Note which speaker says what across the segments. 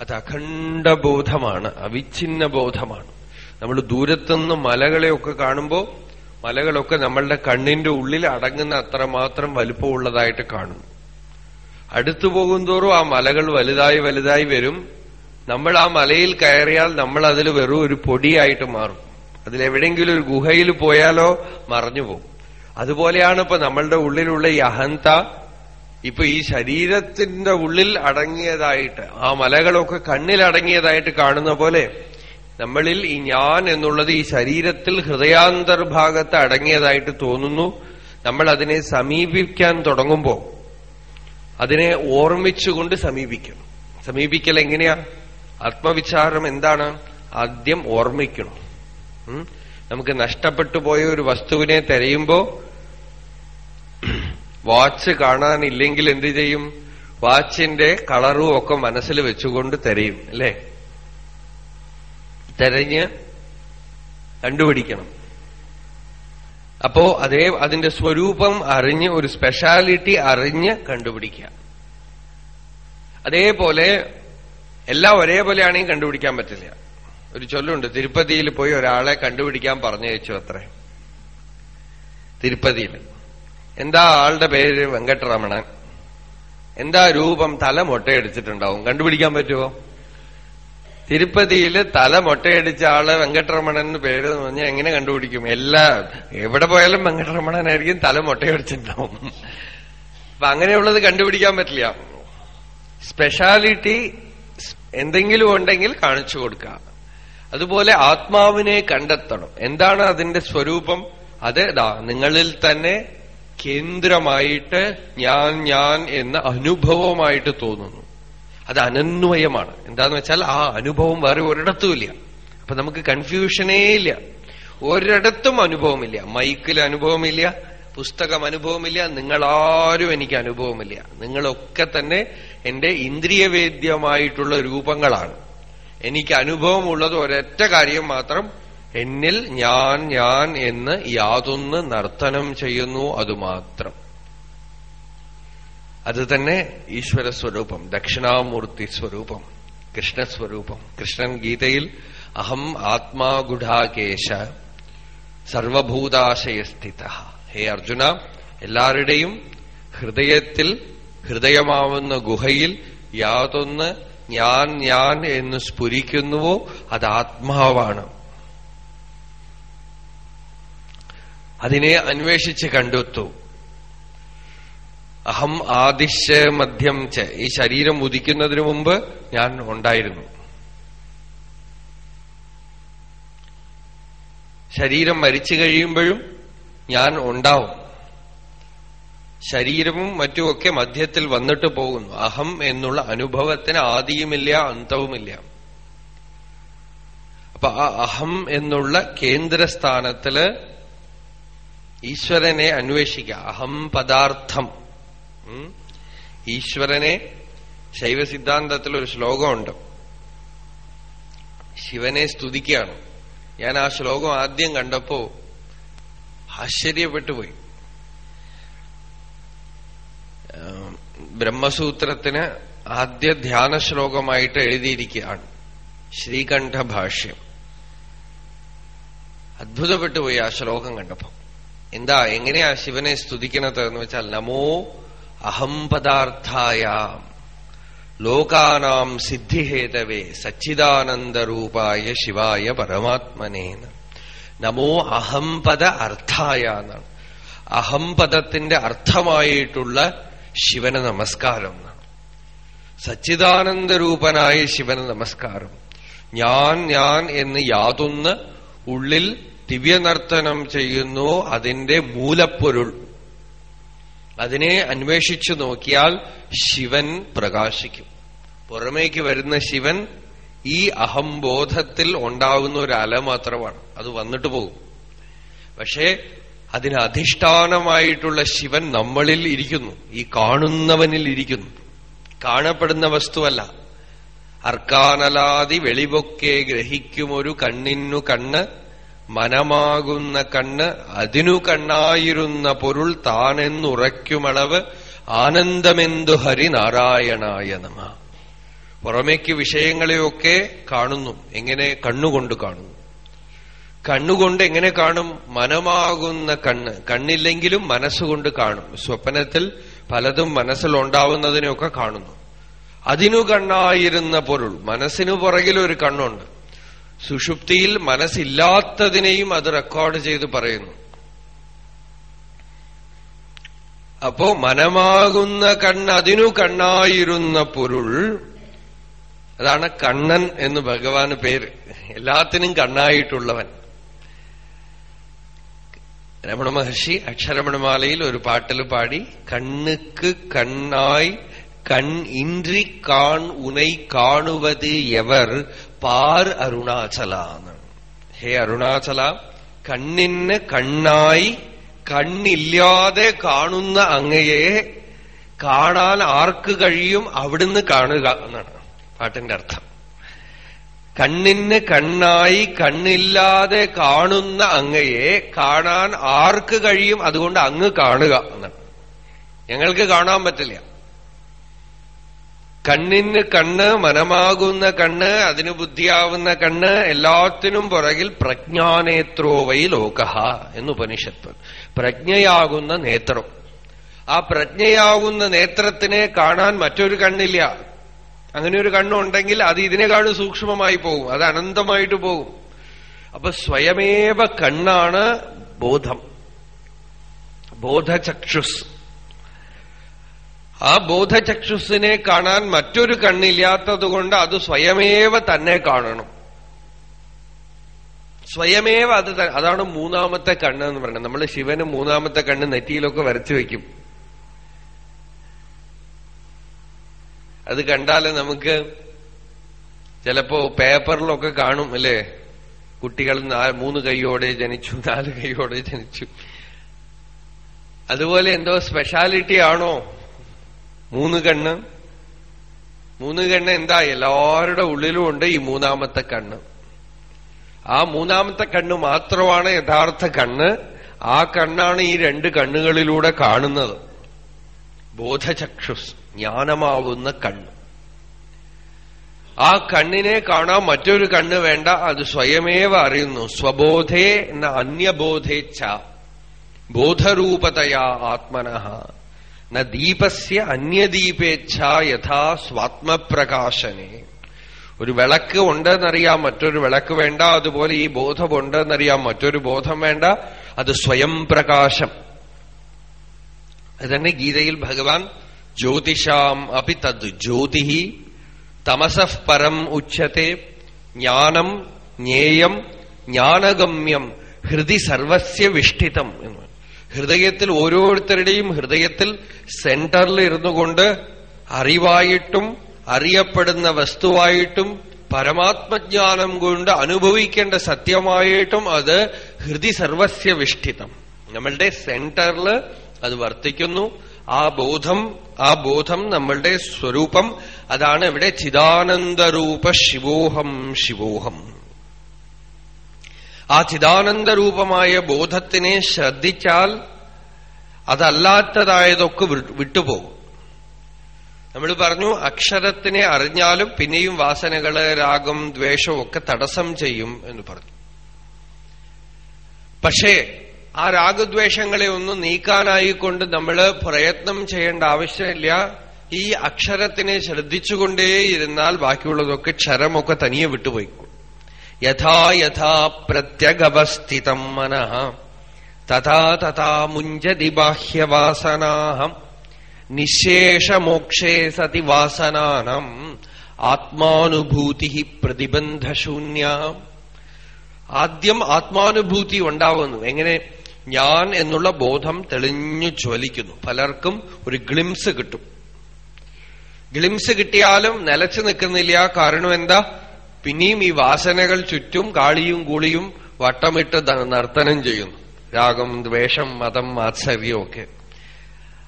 Speaker 1: അത് അഖണ്ഡ ബോധമാണ് അവിഛിന്ന ബോധമാണ് നമ്മൾ ദൂരത്തുനിന്ന് മലകളെയൊക്കെ കാണുമ്പോൾ മലകളൊക്കെ നമ്മളുടെ കണ്ണിന്റെ ഉള്ളിൽ അടങ്ങുന്ന അത്രമാത്രം വലുപ്പമുള്ളതായിട്ട് കാണും അടുത്തു പോകുന്തോറും ആ മലകൾ വലുതായി വലുതായി വരും. നമ്മൾ ആ മലയിൽ കയറിയാൽ നമ്മൾ അതിൽ വെറും ഒരു പൊടിയായിട്ട് മാറും. അതിലെവിടെയെങ്കിലും ഒരു ഗുഹയിൽ പോയാലോ മറഞ്ഞു പോകും. അതുപോലെയാണ് ഇപ്പൊ നമ്മളുടെ ഉള്ളിലുള്ള ഈ അഹന്ത ഇപ്പൊ ഈ ശരീരത്തിന്റെ ഉള്ളിൽ അടങ്ങിയതായിട്ട് ആ മലകളൊക്കെ കണ്ണിൽ അടങ്ങിയതായിട്ട് കാണുന്ന പോലെ നമ്മളിൽ ഈ ഞാൻ എന്നുള്ളത് ഈ ശരീരത്തിൽ ഹൃദയാന്തർഭാഗത്ത് അടങ്ങിയതായിട്ട് തോന്നുന്നു. നമ്മൾ അതിനെ സമീപിക്കാൻ തുടങ്ങുമ്പോൾ അതിനെ ഓർമ്മിച്ചുകൊണ്ട് സമീപിക്കണം. സമീപിക്കൽ എങ്ങനെയാ? ആത്മവിചാരം എന്താണ്? ആദ്യം ഓർമ്മിക്കണം. നമുക്ക് നഷ്ടപ്പെട്ടു പോയ ഒരു വസ്തുവിനെ തിരയുമ്പോ വാച്ച് കാണാനില്ലെങ്കിൽ എന്ത് ചെയ്യും? വാച്ചിന്റെ കളറും ഒക്കെ മനസ്സിൽ വെച്ചുകൊണ്ട് തിരയും അല്ലേ? തെരഞ്ഞ് കണ്ടുപിടിക്കണം. അപ്പോ അതേ അതിന്റെ സ്വരൂപം അറിഞ്ഞ് ഒരു സ്പെഷ്യാലിറ്റി അറിഞ്ഞ് കണ്ടുപിടിക്കുക. അതേപോലെ എല്ലാം ഒരേപോലെയാണെങ്കിൽ കണ്ടുപിടിക്കാൻ പറ്റില്ല. ഒരു ചൊല്ലുണ്ട് തിരുപ്പതിയിൽ പോയി ഒരാളെ കണ്ടുപിടിക്കാൻ പറഞ്ഞയച്ചു അത്രേ. തിരുപ്പതിയിൽ. എന്താ ആളുടെ പേര് വെങ്കട്ടരമണൻ? എന്താ രൂപം തല മൊട്ടയടിച്ചിട്ടുണ്ടാവും? കണ്ടുപിടിക്കാൻ പറ്റുമോ തിരുപ്പതിയിൽ തല മൊട്ടയടിച്ച ആൾ വെങ്കട്ടരമണൻ പേര് എന്ന് പറഞ്ഞാൽ എങ്ങനെ കണ്ടുപിടിക്കും? എല്ലാ എവിടെ പോയാലും വെങ്കട്ടരമണനായിരിക്കും തല മൊട്ടയടിച്ചിട്ടുണ്ടാവും. അപ്പൊ അങ്ങനെയുള്ളത് കണ്ടുപിടിക്കാൻ പറ്റില്ല. സ്പെഷ്യാലിറ്റി എന്തെങ്കിലും ഉണ്ടെങ്കിൽ കാണിച്ചു കൊടുക്കുക. അതുപോലെ ആത്മാവിനെ കണ്ടെത്തണം. എന്താണ് അതിന്റെ സ്വരൂപം? അത് നിങ്ങളിൽ തന്നെ കേന്ദ്രമായിട്ട് ഞാൻ ഞാൻ എന്ന അനുഭവമായിട്ട് തോന്നുന്നു. അത് അനന്വയമാണ്. എന്താന്ന് വെച്ചാൽ ആ അനുഭവം വേറെ ഒരിടത്തുമില്ല. അപ്പൊ നമുക്ക് കൺഫ്യൂഷനേ ഇല്ല. ഒരിടത്തും അനുഭവമില്ല. മൈക്കിൽ അനുഭവമില്ല. പുസ്തകം അനുഭവമില്ല. നിങ്ങളാരും എനിക്ക് അനുഭവമില്ല. നിങ്ങളൊക്കെ തന്നെ എന്റെ ഇന്ദ്രിയവേദ്യമായിട്ടുള്ള രൂപങ്ങളാണ്. എനിക്ക് അനുഭവമുള്ളത് ഒരൊറ്റ കാര്യം മാത്രം എന്നിൽ ഞാൻ ഞാൻ എന്ന് യാതൊന്ന് നർത്തനം ചെയ്യുന്നു അതുമാത്രം. അത് തന്നെ ഈശ്വര സ്വരൂപം ദക്ഷിണാമൂർത്തി സ്വരൂപം കൃഷ്ണസ്വരൂപം. കൃഷ്ണൻ ഗീതയിൽ അഹം ആത്മാ ഗുഢാകേശ സർവഭൂതാശയസ്ഥിത. ഹേ അർജുന എല്ലാവരുടെയും ഹൃദയത്തിൽ ഹൃദയമാവുന്ന ഗുഹയിൽ യാതൊന്ന് ഞാൻ ഞാൻ എന്ന് സ്ഫുരിക്കുന്നുവോ അത് ആത്മാവാണ്. അതിനെ അന്വേഷിച്ച് കണ്ടെത്തു. അഹം ആദിശ് മധ്യം ച. ഈ ശരീരം ഉദിക്കുന്നതിന് മുമ്പ് ഞാൻ ഉണ്ടായിരുന്നു. ശരീരം മരിച്ചു കഴിയുമ്പോഴും ഞാൻ ഉണ്ടാവും. ശരീരവും മറ്റുമൊക്കെ മധ്യത്തിൽ വന്നിട്ട് പോകുന്നു. അഹം എന്നുള്ള അനുഭവത്തിന് ആദിയുമില്ല അന്തവുമില്ല. അപ്പൊ ആ അഹം എന്നുള്ള കേന്ദ്രസ്ഥാനത്തിൽ ഈശ്വരനെ അന്വേഷിക്കുക. അഹം പദാർത്ഥം. ഈശ്വരനെ ശൈവസിദ്ധാന്തത്തിൽ ഒരു ശ്ലോകമുണ്ട്. ശിവനെ സ്തുതിക്കുകയാണ്. ഞാൻ ആ ശ്ലോകം ആദ്യം കണ്ടപ്പോ ആശ്ചര്യപ്പെട്ടുപോയി. ബ്രഹ്മസൂത്രത്തിന് ആദ്യ ധ്യാന ശ്ലോകമായിട്ട് എഴുതിയിരിക്കുകയാണ്. ശ്രീകണ്ഠ ഭാഷ്യം അത്ഭുതപ്പെട്ടുപോയി ആ ശ്ലോകം കണ്ടപ്പോ. എന്താ എങ്ങനെയാ ശിവനെ സ്തുതിക്കണത് എന്ന് വെച്ചാൽ നമോ അഹം പദാർത്ഥായ. ലോകാനാം സിദ്ധിഹേതവേ സച്ചിദാനന്ദരൂപായ ശിവായ പരമാത്മനേന്ന് നമോ അഹംപദ അർത്ഥായ എന്നാണ് അഹംപദത്തിന്റെ അർത്ഥമായിട്ടുള്ള ശിവന് നമസ്കാരം എന്നാണ് സച്ചിദാനന്ദരൂപനായ ശിവന് നമസ്കാരം. ഞാൻ ഞാൻ എന്ന് യാതൊന്ന് ഉള്ളിൽ ദിവ്യനർത്തനം ചെയ്യുന്നു അതിന്റെ മൂലപ്പൊരുൾ. അതിനെ അന്വേഷിച്ചു നോക്കിയാൽ ശിവൻ പ്രകാശിക്കും. പുറമേക്ക് വരുന്ന ശിവൻ ഈ അഹംബോധത്തിൽ ഉണ്ടാകുന്ന ഒരു അല മാത്രമാണ്. അത് വന്നിട്ട് പോകും. പക്ഷേ അതിന് അധിഷ്ഠാനമായിട്ടുള്ള ശിവൻ നമ്മളിൽ ഇരിക്കുന്നു. ഈ കാണുന്നവനിൽ ഇരിക്കുന്നു. കാണപ്പെടുന്ന വസ്തുവല്ല. അർക്കാനലാതി വെളിവൊക്കെ ഗ്രഹിക്കുമൊരു കണ്ണിനു കണ്ണ് മനമാകുന്ന കണ്ണ് അതിനു കണ്ണായിരുന്ന പൊരുൾ താനെന്നുറയ്ക്കുമളവ് ആനന്ദമെന്തു ഹരിനാരായണായ നമ. പുറമേക്ക് വിഷയങ്ങളെയൊക്കെ കാണുന്നു എങ്ങനെ കണ്ണുകൊണ്ട് കാണുന്നു. കണ്ണുകൊണ്ട് എങ്ങനെ കാണും? മനമാകുന്ന കണ്ണ്. കണ്ണില്ലെങ്കിലും മനസ്സുകൊണ്ട് കാണും. സ്വപ്നത്തിൽ പലതും മനസ്സിലുണ്ടാവുന്നതിനെയൊക്കെ കാണുന്നു. അതിനു കണ്ണായിരുന്ന പൊരുൾ. മനസ്സിനു പുറകിൽ ഒരു കണ്ണുണ്ട്. സുഷുപ്തിയിൽ മനസ്സില്ലാത്തതിനെയും അത് റെക്കോർഡ് ചെയ്ത് പറയുന്നു. അപ്പോ മനമാകുന്ന കണ്ണ് അതിനു കണ്ണായിരുന്ന പൊരുൾ അതാണ് കണ്ണൻ എന്ന് ഭഗവാന് പേര്. എല്ലാത്തിനും കണ്ണായിട്ടുള്ളവൻ. രമണ മഹർഷി അക്ഷരമണമാലയിൽ ഒരു പാട്ടിൽ പാടി കണ്ണുക്ക് കണ്ണായി കൺ ഇன்றி കാൺ ഉനൈ കാണുവത് എവർ പാർ അരുണാചല എന്നാണ് ഹേ അരുണാചല കണ്ണിന് കണ്ണായി കണ്ണില്ലാതെ കാണുന്ന അങ്ങയെ കാണാൻ ആർക്ക് കഴിയും അവിടുന്ന് കാണുക എന്നാണ് പാട്ടിന്റെ അർത്ഥം. കണ്ണിന് കണ്ണായി കണ്ണില്ലാതെ കാണുന്ന അങ്ങയെ കാണാൻ ആർക്ക് കഴിയും അതുകൊണ്ട് അങ്ങ് കാണുക എന്നാണ്. ഞങ്ങൾക്ക് കാണാൻ പറ്റില്ല. കണ്ണിന് കണ്ണ് മനമാകുന്ന കണ്ണ് അതിന് ബുദ്ധിയാവുന്ന കണ്ണ് എല്ലാത്തിനും പുറകിൽ പ്രജ്ഞാനേത്രോവൈ ലോകഹ എന്ന് ഉപനിഷത്ത്. പ്രജ്ഞയാകുന്ന നേത്രം. ആ പ്രജ്ഞയാകുന്ന നേത്രത്തിനെ കാണാൻ മറ്റൊരു കണ്ണില്ല. അങ്ങനെ ഒരു കണ്ണുണ്ടെങ്കിൽ അത് ഇതിനെക്കാളും സൂക്ഷ്മമായി പോകും. അത് അനന്തമായിട്ട് പോകും. അപ്പൊ സ്വയമേവ കണ്ണാണ് ബോധം. ബോധചക്ഷുസ്. ആ ബോധചക്ഷുസിനെ കാണാൻ മറ്റൊരു കണ്ണില്ലാത്തതുകൊണ്ട് അത് സ്വയമേവ തന്നെ കാണണം. സ്വയമേവ അത് അതാണ് മൂന്നാമത്തെ കണ്ണ് എന്ന് പറയുന്നത്. നമ്മൾ ശിവന് മൂന്നാമത്തെ കണ്ണ് നെറ്റിയിലൊക്കെ വരച്ചു വയ്ക്കും. അത് കണ്ടാൽ നമുക്ക് ചിലപ്പോ പേപ്പറിലൊക്കെ കാണും അല്ലേ? കുട്ടികൾ മൂന്ന് കൈയോടെ ജനിച്ചു നാല് കൈയോടെ ജനിച്ചു. അതുപോലെ എന്തോ സ്പെഷ്യാലിറ്റി ആണോ? മൂന്ന് കണ്ണ്. മൂന്ന് കണ്ണ് എന്താ? എല്ലാവരുടെ ഉള്ളിലും ഉണ്ട് ഈ മൂന്നാമത്തെ കണ്ണ്. ആ മൂന്നാമത്തെ കണ്ണ് മാത്രമാണ് യഥാർത്ഥ കണ്ണ്. ആ കണ്ണാണ് ഈ രണ്ട് കണ്ണുകളിലൂടെ കാണുന്നത്. ബോധചക്ഷുസ് ജ്ഞാനമാവുന്ന കണ്ണ്. ആ കണ്ണിനെ കാണാൻ മറ്റൊരു കണ്ണ് വേണ്ട. അത് സ്വയമേവ അറിയുന്നു. സ്വബോധേ എന്ന അന്യബോധേച്ഛ. ബോധരൂപതയാ ആത്മനഃ ദീപസ്യ അന്യദീപേച്ഛ യഥാ സ്വാത്മപ്രകാശനെ. ഒരു വിളക്ക് ഉണ്ടെന്നറിയാം മറ്റൊരു വിളക്ക് വേണ്ട അതുപോലെ ഈ ബോധം ബോധമുണ്ടെന്നറിയാം മറ്റൊരു ബോധം വേണ്ട അത് സ്വയം പ്രകാശം. അതന്നെ ഗീതയിൽ ഭഗവാൻ ജ്യോതിഷാം അപി തത് ജ്യോതി തമസഃ പരം ഉച്ചത്തെ ജ്ഞാനം ജ്ഞേയം ജ്ഞാനഗമ്യം ഹൃദി സർവസ്യ വിഷ്ഠിതം എന്ന്. ഹൃദയത്തിൽ ഓരോരുത്തരുടെയും ഹൃദയത്തിൽ സെന്ററിൽ ഇരുന്നു കൊണ്ട് അറിവായിട്ടും അറിയപ്പെടുന്ന വസ്തുവായിട്ടും പരമാത്മജ്ഞാനം കൊണ്ട് അനുഭവിക്കേണ്ട സത്യമായിട്ടും അത് ഹൃദി സർവസ്യ വിഷ്ഠിതം. നമ്മളുടെ സെന്ററിൽ അത് വർത്തിക്കുന്നു. ആ ബോധം ആ ബോധം നമ്മളുടെ സ്വരൂപം. അതാണ് ഇവിടെ ചിദാനന്ദരൂപ ശിവോഹം ശിവോഹം. ആ ചിദാനന്ദരൂപമായ ബോധത്തിനെ ശ്രദ്ധിച്ചാൽ അതല്ലാത്തതായതൊക്കെ വിട്ടുപോകും. നമ്മൾ പറഞ്ഞു അക്ഷരത്തിനെ അറിഞ്ഞാലും പിന്നെയും വാസനകൾ രാഗം ദ്വേഷവും ഒക്കെ തടസ്സം ചെയ്യും എന്ന് പറഞ്ഞു. പക്ഷേ ആ രാഗദ്വേഷങ്ങളെ ഒന്നും നീക്കാനായിക്കൊണ്ട് നമ്മൾ പ്രയത്നം ചെയ്യേണ്ട ആവശ്യമില്ല. ഈ അക്ഷരത്തിനെ ശ്രദ്ധിച്ചുകൊണ്ടേയിരുന്നാൽ ബാക്കിയുള്ളതൊക്കെ ക്ഷരമൊക്കെ തനിയെ വിട്ടുപോയിക്കും യഥാ പ്രത്യഗവസ്ഥിതം മനഃ. തഥാ തഥാ മുഞ്ചതി ബാഹ്യവാസനാഹം. നിശേഷമോക്ഷേ സതി വാസനാനം. ആത്മാനുഭൂതി പ്രതിബന്ധശൂന്യ. ആദ്യം ആത്മാനുഭൂതി ഉണ്ടാവുന്നു. എങ്ങനെ? ഞാൻ എന്നുള്ള ബോധം തെളിഞ്ഞു ചൊലിക്കുന്നു പലർക്കും ഒരു ഗ്ലിംസ് കിട്ടും. ഗ്ലിംസ് കിട്ടിയാലും നിലച്ചു നിൽക്കുന്നില്ല. കാരണം എന്താ? പിന്നെയും ഈ വാസനകൾ ചുറ്റും കാളിയും കൂളിയും വട്ടമിട്ട് നർത്തനം ചെയ്യുന്നു. രാഗം ദ്വേഷം മതം മാത്സര്യമൊക്കെ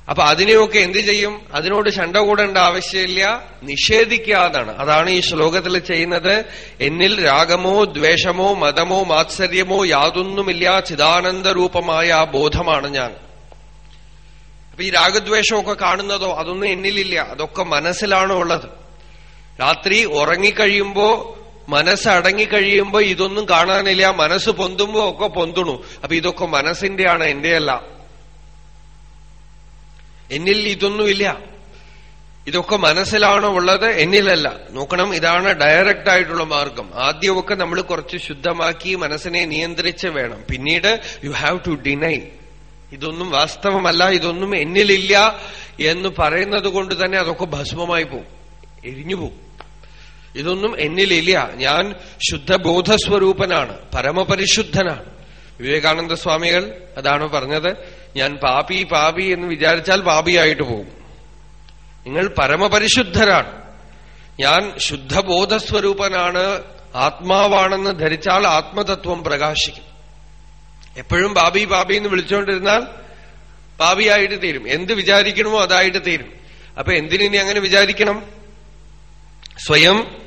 Speaker 1: അപ്പൊ അതിനെയൊക്കെ എന്ത് ചെയ്യും? അതിനോട് ശണ്ട കൂടേണ്ട ആവശ്യമില്ല. നിഷേധിക്കാതാണ്. അതാണ് ഈ ശ്ലോകത്തിൽ ചെയ്യുന്നത്. എന്നിൽ രാഗമോ ദ്വേഷമോ മതമോ മാത്സര്യമോ യാതൊന്നുമില്ല. ചിദാനന്ദരൂപമായ ബോധമാണ് ഞാൻ. അപ്പൊ ഈ രാഗദ്വേഷമൊക്കെ കാണുന്നതോ അതൊന്നും എന്നിലില്ല. അതൊക്കെ മനസ്സിലാണോ ഉള്ളത് രാത്രി ഉറങ്ങിക്കഴിയുമ്പോ മനസ്സ് കഴിയുമ്പോ ഇതൊന്നും കാണാനില്ല മനസ്സ് പൊന്തുമ്പോ ഒക്കെ പൊന്തുണു. അപ്പൊ ഇതൊക്കെ മനസ്സിന്റെയാണ് എന്റെയല്ല. എന്നിൽ ഇതൊന്നുമില്ല. ഇതൊക്കെ മനസ്സിലാണോ ഉള്ളത്? എന്നിലല്ല. നോക്കണം ഇതാണ് ഡയറക്റ്റ് ആയിട്ടുള്ള മാർഗം. ആദ്യമൊക്കെ നമ്മൾ കുറച്ച് ശുദ്ധമാക്കി മനസ്സിനെ നിയന്ത്രിച്ച് വേണം. പിന്നീട് യു ഹാവ് ടു ഡിനൈ ഇതൊന്നും വാസ്തവമല്ല ഇതൊന്നും എന്നിലില്ല എന്ന് പറയുന്നത് കൊണ്ട് തന്നെ അതൊക്കെ ഭസ്മമായി പോവും. എരിഞ്ഞു പോവും. ഇതൊന്നും എന്നിലില്ല. ഞാൻ ശുദ്ധബോധസ്വരൂപനാണ് പരമപരിശുദ്ധനാണ്. വിവേകാനന്ദ സ്വാമികൾ അതാണ് പറഞ്ഞത് ഞാൻ പാപി പാപി എന്ന് വിചാരിച്ചാൽ പാപിയായിട്ട് പോകും. നിങ്ങൾ പരമപരിശുദ്ധരാണ്. ഞാൻ ശുദ്ധബോധസ്വരൂപനാണ് ആത്മാവാണെന്ന് ധരിച്ചാൽ ആത്മതത്വം പ്രകാശിക്കും. എപ്പോഴും ബാബി ബാബി എന്ന് വിളിച്ചുകൊണ്ടിരുന്നാൽ പാപിയായിട്ട് തീരും. എന്ത് വിചാരിക്കണമോ അതായിട്ട് തീരും. അപ്പൊ എന്തിനി അങ്ങനെ വിചാരിക്കണം? സ്വയം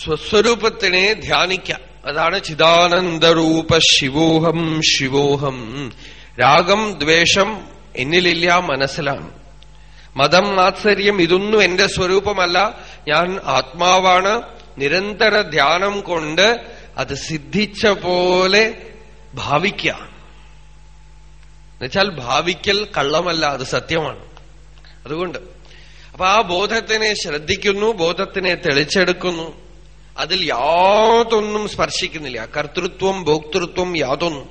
Speaker 1: സ്വസ്വരൂപത്തിനെ ധ്യാനിക്കാം. അതാണ് ചിദാനന്ദരൂപ ശിവോഹം ശിവോഹം. രാഗം ദ്വേഷം എന്നിലില്ല മനസ്സിലാണ്. മതം മാത്സര്യം ഇതൊന്നും എന്റെ സ്വരൂപമല്ല. ഞാൻ ആത്മാവാണ്. നിരന്തര ധ്യാനം കൊണ്ട് അത് സിദ്ധിച്ച പോലെ ഭാവിക്കുക എന്നുവെച്ചാൽ ഭാവിക്കൽ കള്ളമല്ല അത് സത്യമാണ്. അതുകൊണ്ട്. അപ്പൊ ആ ബോധത്തിനെ ശ്രദ്ധിക്കുന്നു ബോധത്തിനെ തെളിച്ചെടുക്കുന്നു. അതിൽ യാതൊന്നും സ്പർശിക്കുന്നില്ല. കർത്തൃത്വം ഭോക്തൃത്വം യാതൊന്നും.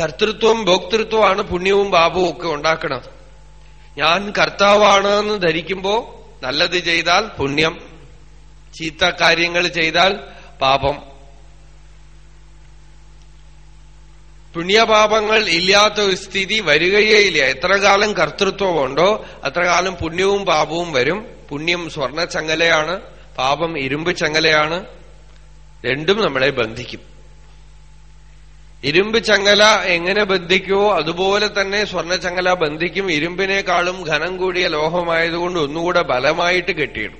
Speaker 1: കർത്തൃത്വം ഭോക്തൃത്വമാണ് പുണ്യവും പാപവും ഒക്കെ ഉണ്ടാക്കുന്നത് ഞാൻ കർത്താവാണ് എന്ന് ധരിക്കുമ്പോ നല്ലത് ചെയ്താൽ പുണ്യം ചീത്ത കാര്യങ്ങൾ ചെയ്താൽ പാപം. പുണ്യപാപങ്ങൾ ഇല്ലാത്ത ഒരു സ്ഥിതി വരികയേ ഇല്ല. എത്ര കാലം കർത്തൃത്വമുണ്ടോ അത്ര കാലം പുണ്യവും പാപവും വരും. പുണ്യം സ്വർണ ചങ്ങലയാണ് പാപം ഇരുമ്പ് ചങ്ങലയാണ്. രണ്ടും നമ്മളെ ബന്ധിക്കും. ഇരുമ്പ് ചങ്ങല എങ്ങനെ ബന്ധിക്കുവോ അതുപോലെ തന്നെ സ്വർണ ചങ്ങല ബന്ധിക്കും. ഇരുമ്പിനേക്കാളും ഘനം കൂടിയ ലോഹമായതുകൊണ്ട് ഒന്നുകൂടെ ബലമായിട്ട് കെട്ടിയിടും.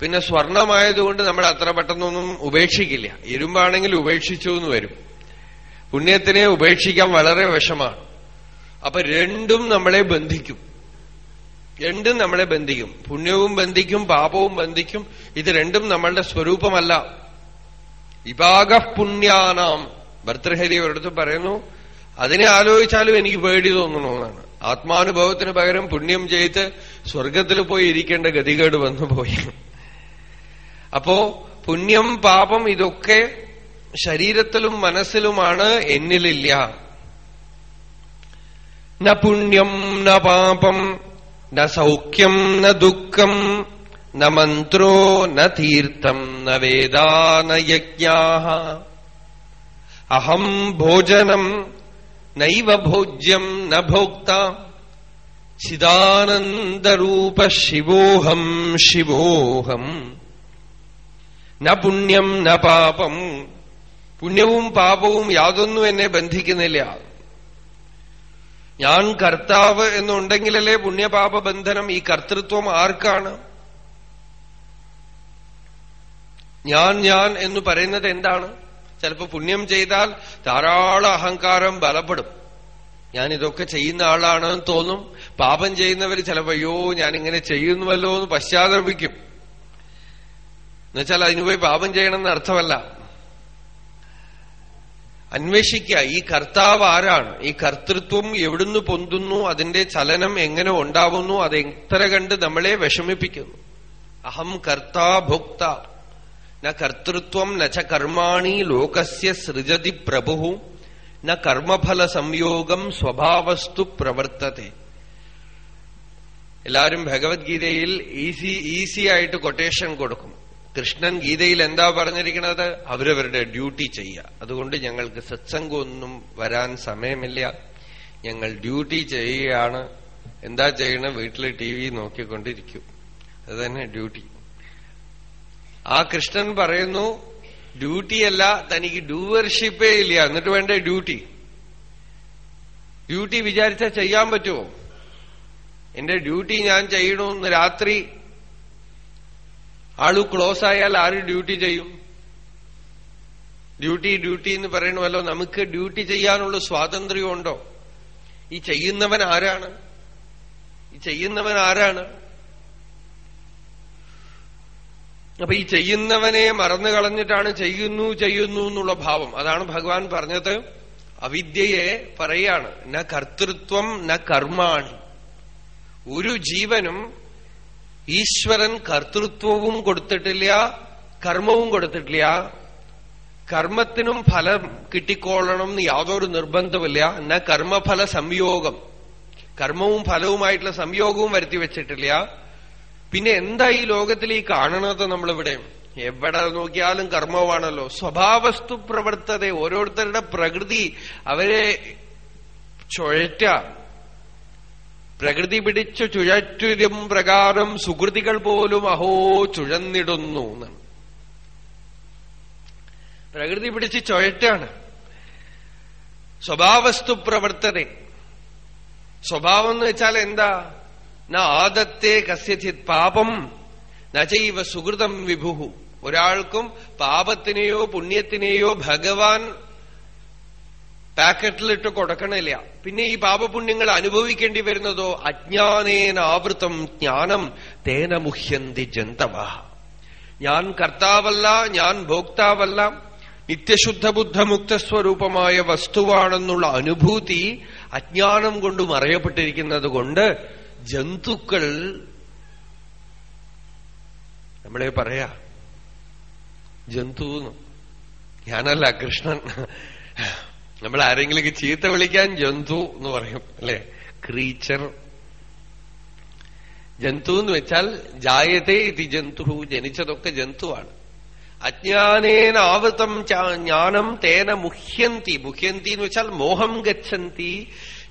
Speaker 1: പിന്നെ സ്വർണമായതുകൊണ്ട് നമ്മൾ അത്ര പെട്ടെന്നൊന്നും ഉപേക്ഷിക്കില്ല. ഇരുമ്പാണെങ്കിൽ ഉപേക്ഷിച്ചു എന്ന് വരും. പുണ്യത്തിനെ ഉപേക്ഷിക്കാൻ വളരെ വിഷമാണ് അപ്പൊ രണ്ടും നമ്മളെ ബന്ധിക്കും. രണ്ടും നമ്മളെ ബന്ധിക്കും. പുണ്യവും ബന്ധിക്കും പാപവും ബന്ധിക്കും. ഇത് രണ്ടും നമ്മളുടെ സ്വരൂപമല്ല. വിഭാഗ പുണ്യാനാം. ഭർത്തൃഹരി ഒരിടത്ത് പറയുന്നു അതിനെ ആലോചിച്ചാലും എനിക്ക് പേടി തോന്നുന്നു എന്നാണ്. ആത്മാനുഭവത്തിന് പകരം പുണ്യം ചെയ്ത് സ്വർഗത്തിൽ പോയി ഇരിക്കേണ്ട ഗതികേട് വന്നു പോയി. അപ്പോ പുണ്യം പാപം ഇതൊക്കെ ശരീരത്തിലും മനസ്സിലുമാണ് എന്നിലില്ല. ന പുണ്യം ന പാപം ന സൗഖ്യം ന ദുഃഖം ന മന്ത്രോ ന തീർത്ഥം ന വേദാനയജ്ഞ അഹം ഭോജനം നൈവ ഭോജ്യം ന ഭോക്ത. ചിദാനന്ദരൂപ ശിവോഹം ശിവോഹം. ന പുണ്യം ന പാപം. പുണ്യവും പാപവും യാതൊന്നും എന്നെ ബന്ധിക്കുന്നില്ല. ഞാൻ കർത്താവ് എന്നുണ്ടെങ്കിലല്ലേ പുണ്യപാപ ബന്ധനം ഈ കർത്തൃത്വം ആർക്കാണ്? ഞാൻ ഞാൻ എന്ന് പറയുന്നത് എന്താണ്? ചിലപ്പോൾ പുണ്യം ചെയ്താൽ ധാരാളം അഹങ്കാരം ബലപ്പെടും. ഞാൻ ഇതൊക്കെ ചെയ്യുന്ന ആളാണെന്ന് തോന്നും. പാപം ചെയ്യുന്നവർ ചിലപ്പോ അയ്യോ ഞാൻ ഇങ്ങനെ ചെയ്യുന്നുവല്ലോ എന്ന് പശ്ചാത്തലപിക്കും എന്നുവെച്ചാൽ അതിന് പോയി പാപം ചെയ്യണമെന്ന് അർത്ഥമല്ല അന്വേഷിക്കുക ഈ കർത്താവ് ആരാണ്? ഈ കർത്തൃത്വം എവിടുന്ന് പൊന്തുന്നു? അതിന്റെ ചലനം എങ്ങനെ ഉണ്ടാവുന്നു? അത് എത്ര കണ്ട് നമ്മളെ വിഷമിപ്പിക്കുന്നു? അഹം കർത്താ ഭോക്ത. ന കർത്തൃത്വം നച്ച കർമാണി ലോകസ്യ സൃജതി പ്രഭു ന കർമ്മഫല സംയോഗം സ്വഭാവസ്തു പ്രവർത്തത്തെ. എല്ലാവരും ഭഗവത്ഗീതയിൽ ഈസി ഈസി ആയിട്ട് കൊട്ടേഷൻ കൊടുക്കും. കൃഷ്ണൻ ഗീതയിൽ എന്താ പറഞ്ഞിരിക്കുന്നത് അവരവരുടെ ഡ്യൂട്ടി ചെയ്യുക. അതുകൊണ്ട് ഞങ്ങൾക്ക് സത്സംഗമൊന്നും വരാൻ സമയമില്ല. ഞങ്ങൾ ഡ്യൂട്ടി ചെയ്യുകയാണ്. എന്താ ചെയ്യണം വീട്ടിൽ ടി വി നോക്കിക്കൊണ്ടിരിക്കും. അത് തന്നെ ഡ്യൂട്ടി. ആ കൃഷ്ണൻ പറയുന്നു ഡ്യൂട്ടിയല്ല തനിക്ക് ഡൂവർഷിപ്പേ ഇല്ല. എന്നിട്ട് വേണ്ട ഡ്യൂട്ടി? ഡ്യൂട്ടി വിചാരിച്ചാൽ ചെയ്യാൻ പറ്റുമോ? എന്റെ ഡ്യൂട്ടി ഞാൻ ചെയ്യണമെന്ന് രാത്രി ആൾ ക്ലോസ് ആയാൽ ആര് ഡ്യൂട്ടി ചെയ്യും? ഡ്യൂട്ടി ഡ്യൂട്ടി എന്ന് പറയണമല്ലോ നമുക്ക് ഡ്യൂട്ടി ചെയ്യാനുള്ള സ്വാതന്ത്ര്യമുണ്ടോ ഈ ചെയ്യുന്നവൻ ആരാണ്? ഈ ചെയ്യുന്നവൻ ആരാണ്? അപ്പൊ ഈ ചെയ്യുന്നവനെ മറന്നു കളഞ്ഞിട്ടാണ് ചെയ്യുന്നു ചെയ്യുന്നു എന്നുള്ള ഭാവം. അതാണ് ഭഗവാൻ പറഞ്ഞത്. അവിദ്യയെ പറയാണ് ന കർത്തൃത്വം ന കർമാണി. ഒരു ജീവനും ഈശ്വരൻ കർത്തൃത്വവും കൊടുത്തിട്ടില്ല കർമ്മവും കൊടുത്തിട്ടില്ല. കർമ്മത്തിനും ഫലം കിട്ടിക്കോളണം എന്ന് യാതൊരു നിർബന്ധമില്ല എന്നാ കർമ്മഫല സംയോഗം. കർമ്മവും ഫലവുമായിട്ടുള്ള സംയോഗവും വരുത്തി വെച്ചിട്ടില്ല. പിന്നെ എന്താ ഈ ലോകത്തിൽ ഈ കാണണത് നമ്മളിവിടെ? എവിടെ നോക്കിയാലും കർമ്മമാണല്ലോ. സ്വഭാവസ്തു പ്രവർത്തത. ഓരോരുത്തരുടെ പ്രകൃതി അവരെ ചുഴറ്റ. പ്രകൃതി പിടിച്ചു ചുഴറ്റുരും പ്രകാരം സുകൃതികൾ പോലും അഹോ ചുഴന്നിടുന്നു പ്രകൃതി പിടിച്ച് ചുഴറ്റാണ്. സ്വഭാവസ്തു പ്രവർത്തനെ. സ്വഭാവം എന്ന് വെച്ചാൽ എന്താ? ന ആദത്തെ കസ്യചിത് പാപം നചൈവ സുഹൃതം വിഭുഹു. ഒരാൾക്കും പാപത്തിനെയോ പുണ്യത്തിനെയോ ഭഗവാൻ പാക്കറ്റിലിട്ട് കൊടുക്കണില്ല. പിന്നെ ഈ പാപപുണ്യങ്ങൾ അനുഭവിക്കേണ്ടി വരുന്നതോ? അജ്ഞാനേനാവൃതം ജ്ഞാനം തേന മുഹ്യന്തി ജന്തവ ഞാൻ കർത്താവല്ല ഞാൻ ഭോക്താവല്ല. നിത്യശുദ്ധ ബുദ്ധമുക്ത സ്വരൂപമായ വസ്തുവാണെന്നുള്ള അനുഭൂതി അജ്ഞാനം കൊണ്ട് മറയപ്പെട്ടിരിക്കുന്നത് കൊണ്ട് ജന്തുക്കൾ നമ്മളെ പറയാ ജന്തു ഞാനല്ല കൃഷ്ണൻ. നമ്മൾ ആരെങ്കിലും ചീത്ത വിളിക്കാൻ ജന്തു എന്ന് പറയും അല്ലെ? ക്രീച്ചർ ജന്തു എന്ന് വെച്ചാൽ ജായത്തെ ഇതി ജന്തു ജനിച്ചതൊക്കെ ജന്തുവാണ്. അജ്ഞാനേന അജ്ഞാനേനാവൃതം ജ്ഞാനം തേന മുഹ്യന്തി. മുഹ്യന്തി എന്ന് വെച്ചാൽ മോഹം ഗച്ഛന്തി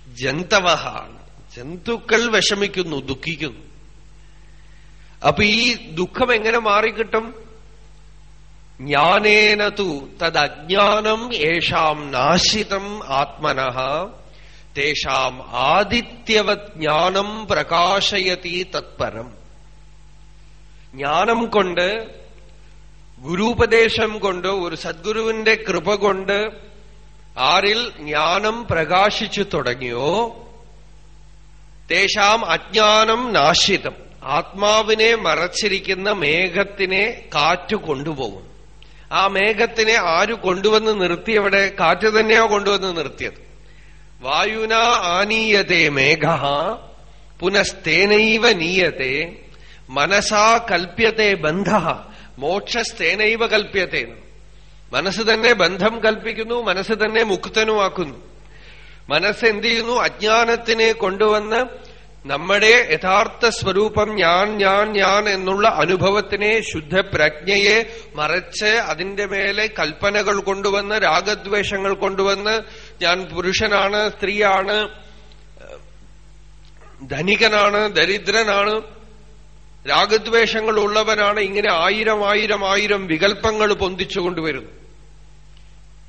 Speaker 1: ജന്തവഹാണ്. ജന്തുക്കൾ വിഷമിക്കുന്നു ദുഃഖിക്കുന്നു. അപ്പൊ ഈ ദുഃഖം എങ്ങനെ മാറിക്കിട്ടും? ജ്ഞാനേന തു തദ്ജ്ഞാനം യേഷാം നാശിതം ആത്മന. തേഷാം ആദിത്യവത് ജ്ഞാനം പ്രകാശയതി തത്പരം. ജ്ഞാനം കൊണ്ട് ഗുരുപദേശം കൊണ്ട് ഒരു സദ്ഗുരുവിന്റെ കൃപ കൊണ്ട് ആരിൽ ജ്ഞാനം പ്രകാശിച്ചു തുടങ്ങിയോ? തേഷാം അജ്ഞാനം നാശിതം. ആത്മാവിനെ മറച്ചിരിക്കുന്ന മേഘത്തിനെ കാറ്റു കൊണ്ടുപോകും ആ മേഘത്തിനെ ആര് കൊണ്ടുവന്ന് നിർത്തി അവിടെ കാറ്റ് തന്നെയോ കൊണ്ടുവന്ന് നിർത്തിയത്. വായുന ആനീയതേ മേഘ പുനസ്തേനൈവ നീയത്തെ മനസാ കൽപ്യത്തെ ബന്ധ മോക്ഷസ്തേനൈവ കൽപ്യത്തെ മനസ്സ് തന്നെ ബന്ധം കൽപ്പിക്കുന്നു മനസ്സ് തന്നെ മുക്തനുമാക്കുന്നു. മനസ്സ് എന്ത് ചെയ്യുന്നു? അജ്ഞാനത്തിനെ കൊണ്ടുവന്ന് നമ്മുടെ യഥാർത്ഥ സ്വരൂപം ഞാൻ ഞാൻ ഞാൻ എന്നുള്ള അനുഭവത്തിനെ ശുദ്ധ പ്രജ്ഞയെ മറച്ച് അതിന്റെ മേലെ കൽപ്പനകൾ കൊണ്ടുവന്ന് രാഗദ്വേഷങ്ങൾ കൊണ്ടുവന്ന് ഞാൻ പുരുഷനാണ് സ്ത്രീയാണ് ധനികനാണ് ദരിദ്രനാണ് രാഗദ്വേഷങ്ങൾ ഉള്ളവനാണ് ഇങ്ങനെ ആയിരം ആയിരം ആയിരം വികല്പങ്ങൾ പൊന്തിച്ചു കൊണ്ടുവരുന്നു.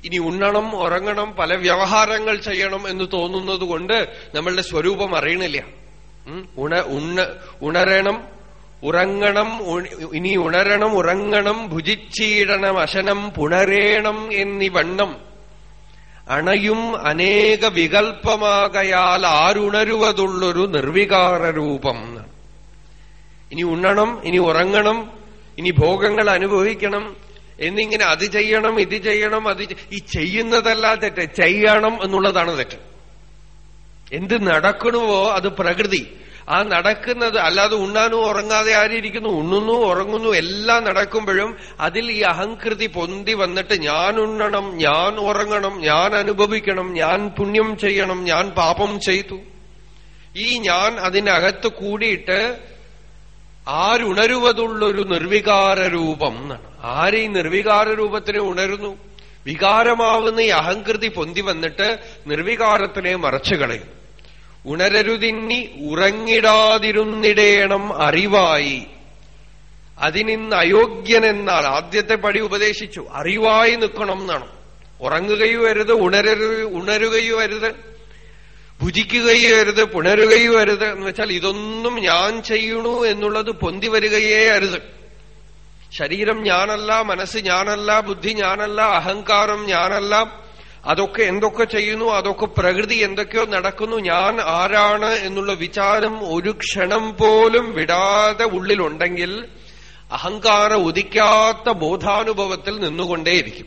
Speaker 1: ഇനി ഉണ്ണണം ഉറങ്ങണം പല വ്യവഹാരങ്ങൾ ചെയ്യണം എന്ന് തോന്നുന്നത് കൊണ്ട് നമ്മളുടെ സ്വരൂപം അറിയണില്ല. ഉണ ഉണ്ണ ഉണരണം ഉറങ്ങണം ഇനി ഉണരണം ഉറങ്ങണം ഭുജിച്ചീടണം അശനം പുണരേണം എന്നിവണ്ണം അണയും അനേക വികൽപ്പമാകയാൽ ആരുണരുവതുള്ളൊരു നിർവികാര രൂപം ഇനി ഉണ്ണണം ഇനി ഉറങ്ങണം ഇനി ഭോഗങ്ങൾ അനുഭവിക്കണം എന്നിങ്ങനെ അത് ചെയ്യണം ഇത് ചെയ്യണം അത് ഈ ചെയ്യുന്നതല്ല തെറ്റ് ചെയ്യണം എന്നുള്ളതാണ് തെറ്റ്. എന്ത് നടക്കണമോ അത് പ്രകൃതി. ആ നടക്കുന്നത് അല്ലാതെ ഉണ്ണാനും ഉറങ്ങാതെ ആരിയിരിക്കുന്നു ഉണ്ണുന്നു ഉറങ്ങുന്നു എല്ലാം നടക്കുമ്പോഴും അതിൽ ഈ അഹംകൃതി പൊന്തി വന്നിട്ട് ഞാൻ ഉണ്ണണം ഞാൻ ഉറങ്ങണം ഞാൻ അനുഭവിക്കണം ഞാൻ പുണ്യം ചെയ്യണം ഞാൻ പാപം ചെയ്തു. ഈ ഞാൻ അതിനകത്ത് കൂടിയിട്ട് ആരുണരുവതുള്ളൊരു നിർവികാര രൂപം എന്നാണ്. ആരെ ഈ നിർവികാര രൂപത്തിനെ ഉണരുന്നു? വികാരമാവുന്ന ഈ അഹംകൃതി പൊന്തി വന്നിട്ട് നിർവികാരത്തിനെ മറച്ചു കളയും ഉണരരുതിന്നി ഉറങ്ങിടാതിരുന്നിടേണം അറിവായി. അതിനിന്ന് അയോഗ്യനെന്നാൽ ആദ്യത്തെ പടി ഉപദേശിച്ചു. അറിവായി നിൽക്കണം എന്നാണ്. ഉറങ്ങുകയും അരുത് ഉണരരു ഉണരുകയും അരുത് ഭുജിക്കുകയും അരുത് പുണരുകയും അരുത് എന്ന് വെച്ചാൽ ഇതൊന്നും ഞാൻ ചെയ്യണു എന്നുള്ളത് പൊന്തി വരികയേ അരുത്. ശരീരം ഞാനല്ല മനസ്സ് ഞാനല്ല ബുദ്ധി ഞാനല്ല അഹങ്കാരം ഞാനല്ല അതൊക്കെ എന്തൊക്കെ ചെയ്യുന്നു അതൊക്കെ പ്രകൃതി എന്തൊക്കെയോ നടക്കുന്നു ഞാൻ ആരാണ് എന്നുള്ള വിചാരം ഒരു ക്ഷണം പോലും വിടാതെ ഉള്ളിലുണ്ടെങ്കിൽ അഹങ്കാര ഉദിക്കാത്ത ബോധാനുഭവത്തിൽ നിന്നുകൊണ്ടേയിരിക്കും.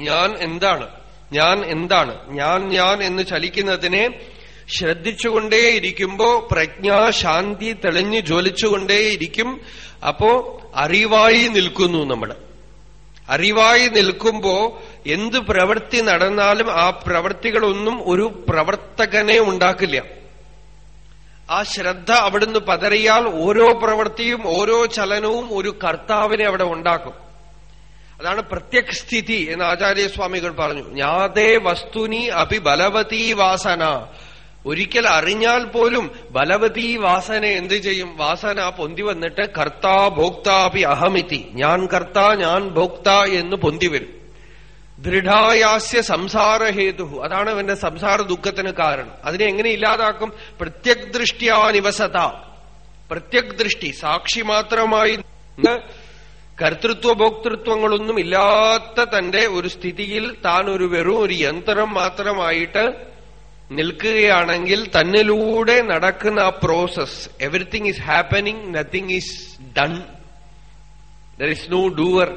Speaker 1: ഞാൻ എന്താണ്? ഞാൻ എന്താണ്? ഞാൻ ഞാൻ എന്ന് ചലിക്കുന്നതിനെ ശ്രദ്ധിച്ചുകൊണ്ടേയിരിക്കുമ്പോ പ്രജ്ഞാശാന്തി തെളിഞ്ഞു ജ്വലിച്ചുകൊണ്ടേയിരിക്കും. അപ്പോ അറിവായി നിൽക്കുന്നു നമ്മൾ അറിവായി നിൽക്കുമ്പോ എന്ത് പ്രവൃത്തി നടന്നാലും ആ പ്രവൃത്തികളൊന്നും ഒരു പ്രവർത്തകനെ ഉണ്ടാക്കില്ല. ആ ശ്രദ്ധ അവിടുന്ന് പതറിയാൽ ഓരോ പ്രവൃത്തിയും ഓരോ ചലനവും ഒരു കർത്താവിനെ അവിടെ ഉണ്ടാക്കും. അതാണ് പ്രത്യക്ഷസ്ഥിതി എന്ന് ആചാര്യസ്വാമികൾ പറഞ്ഞു. ഞാതേ വസ്തുനി അഭി ബലവതി വാസന. ഒരിക്കൽ അറിഞ്ഞാൽ പോലും ബലവതി വാസന എന്ത് ചെയ്യും? വാസന പൊന്തി വന്നിട്ട് കർത്താ ഭോക്താപി അഹമിതി. ഞാൻ കർത്ത ഞാൻ ഭോക്ത എന്ന് പൊന്തി വരും. ദൃഢായാസ്യ സംസാരഹേതു അതാണ് അവന്റെ സംസാര ദുഃഖത്തിന് കാരണം. അതിനെ എങ്ങനെ ഇല്ലാതാക്കും? പ്രത്യക് ദൃഷ്ടിയാ നിവസത. പ്രത്യക് ദൃഷ്ടി സാക്ഷി മാത്രമായി കർത്തൃത്വ ഭോക്തൃത്വങ്ങളൊന്നും ഇല്ലാത്ത തന്റെ ഒരു സ്ഥിതിയിൽ താൻ ഒരു വെറും ഒരു യന്ത്രം മാത്രമായിട്ട് നിൽക്കുകയാണെങ്കിൽ തന്നിലൂടെ നടക്കുന്ന ആ process everything is happening nothing is done there is no doer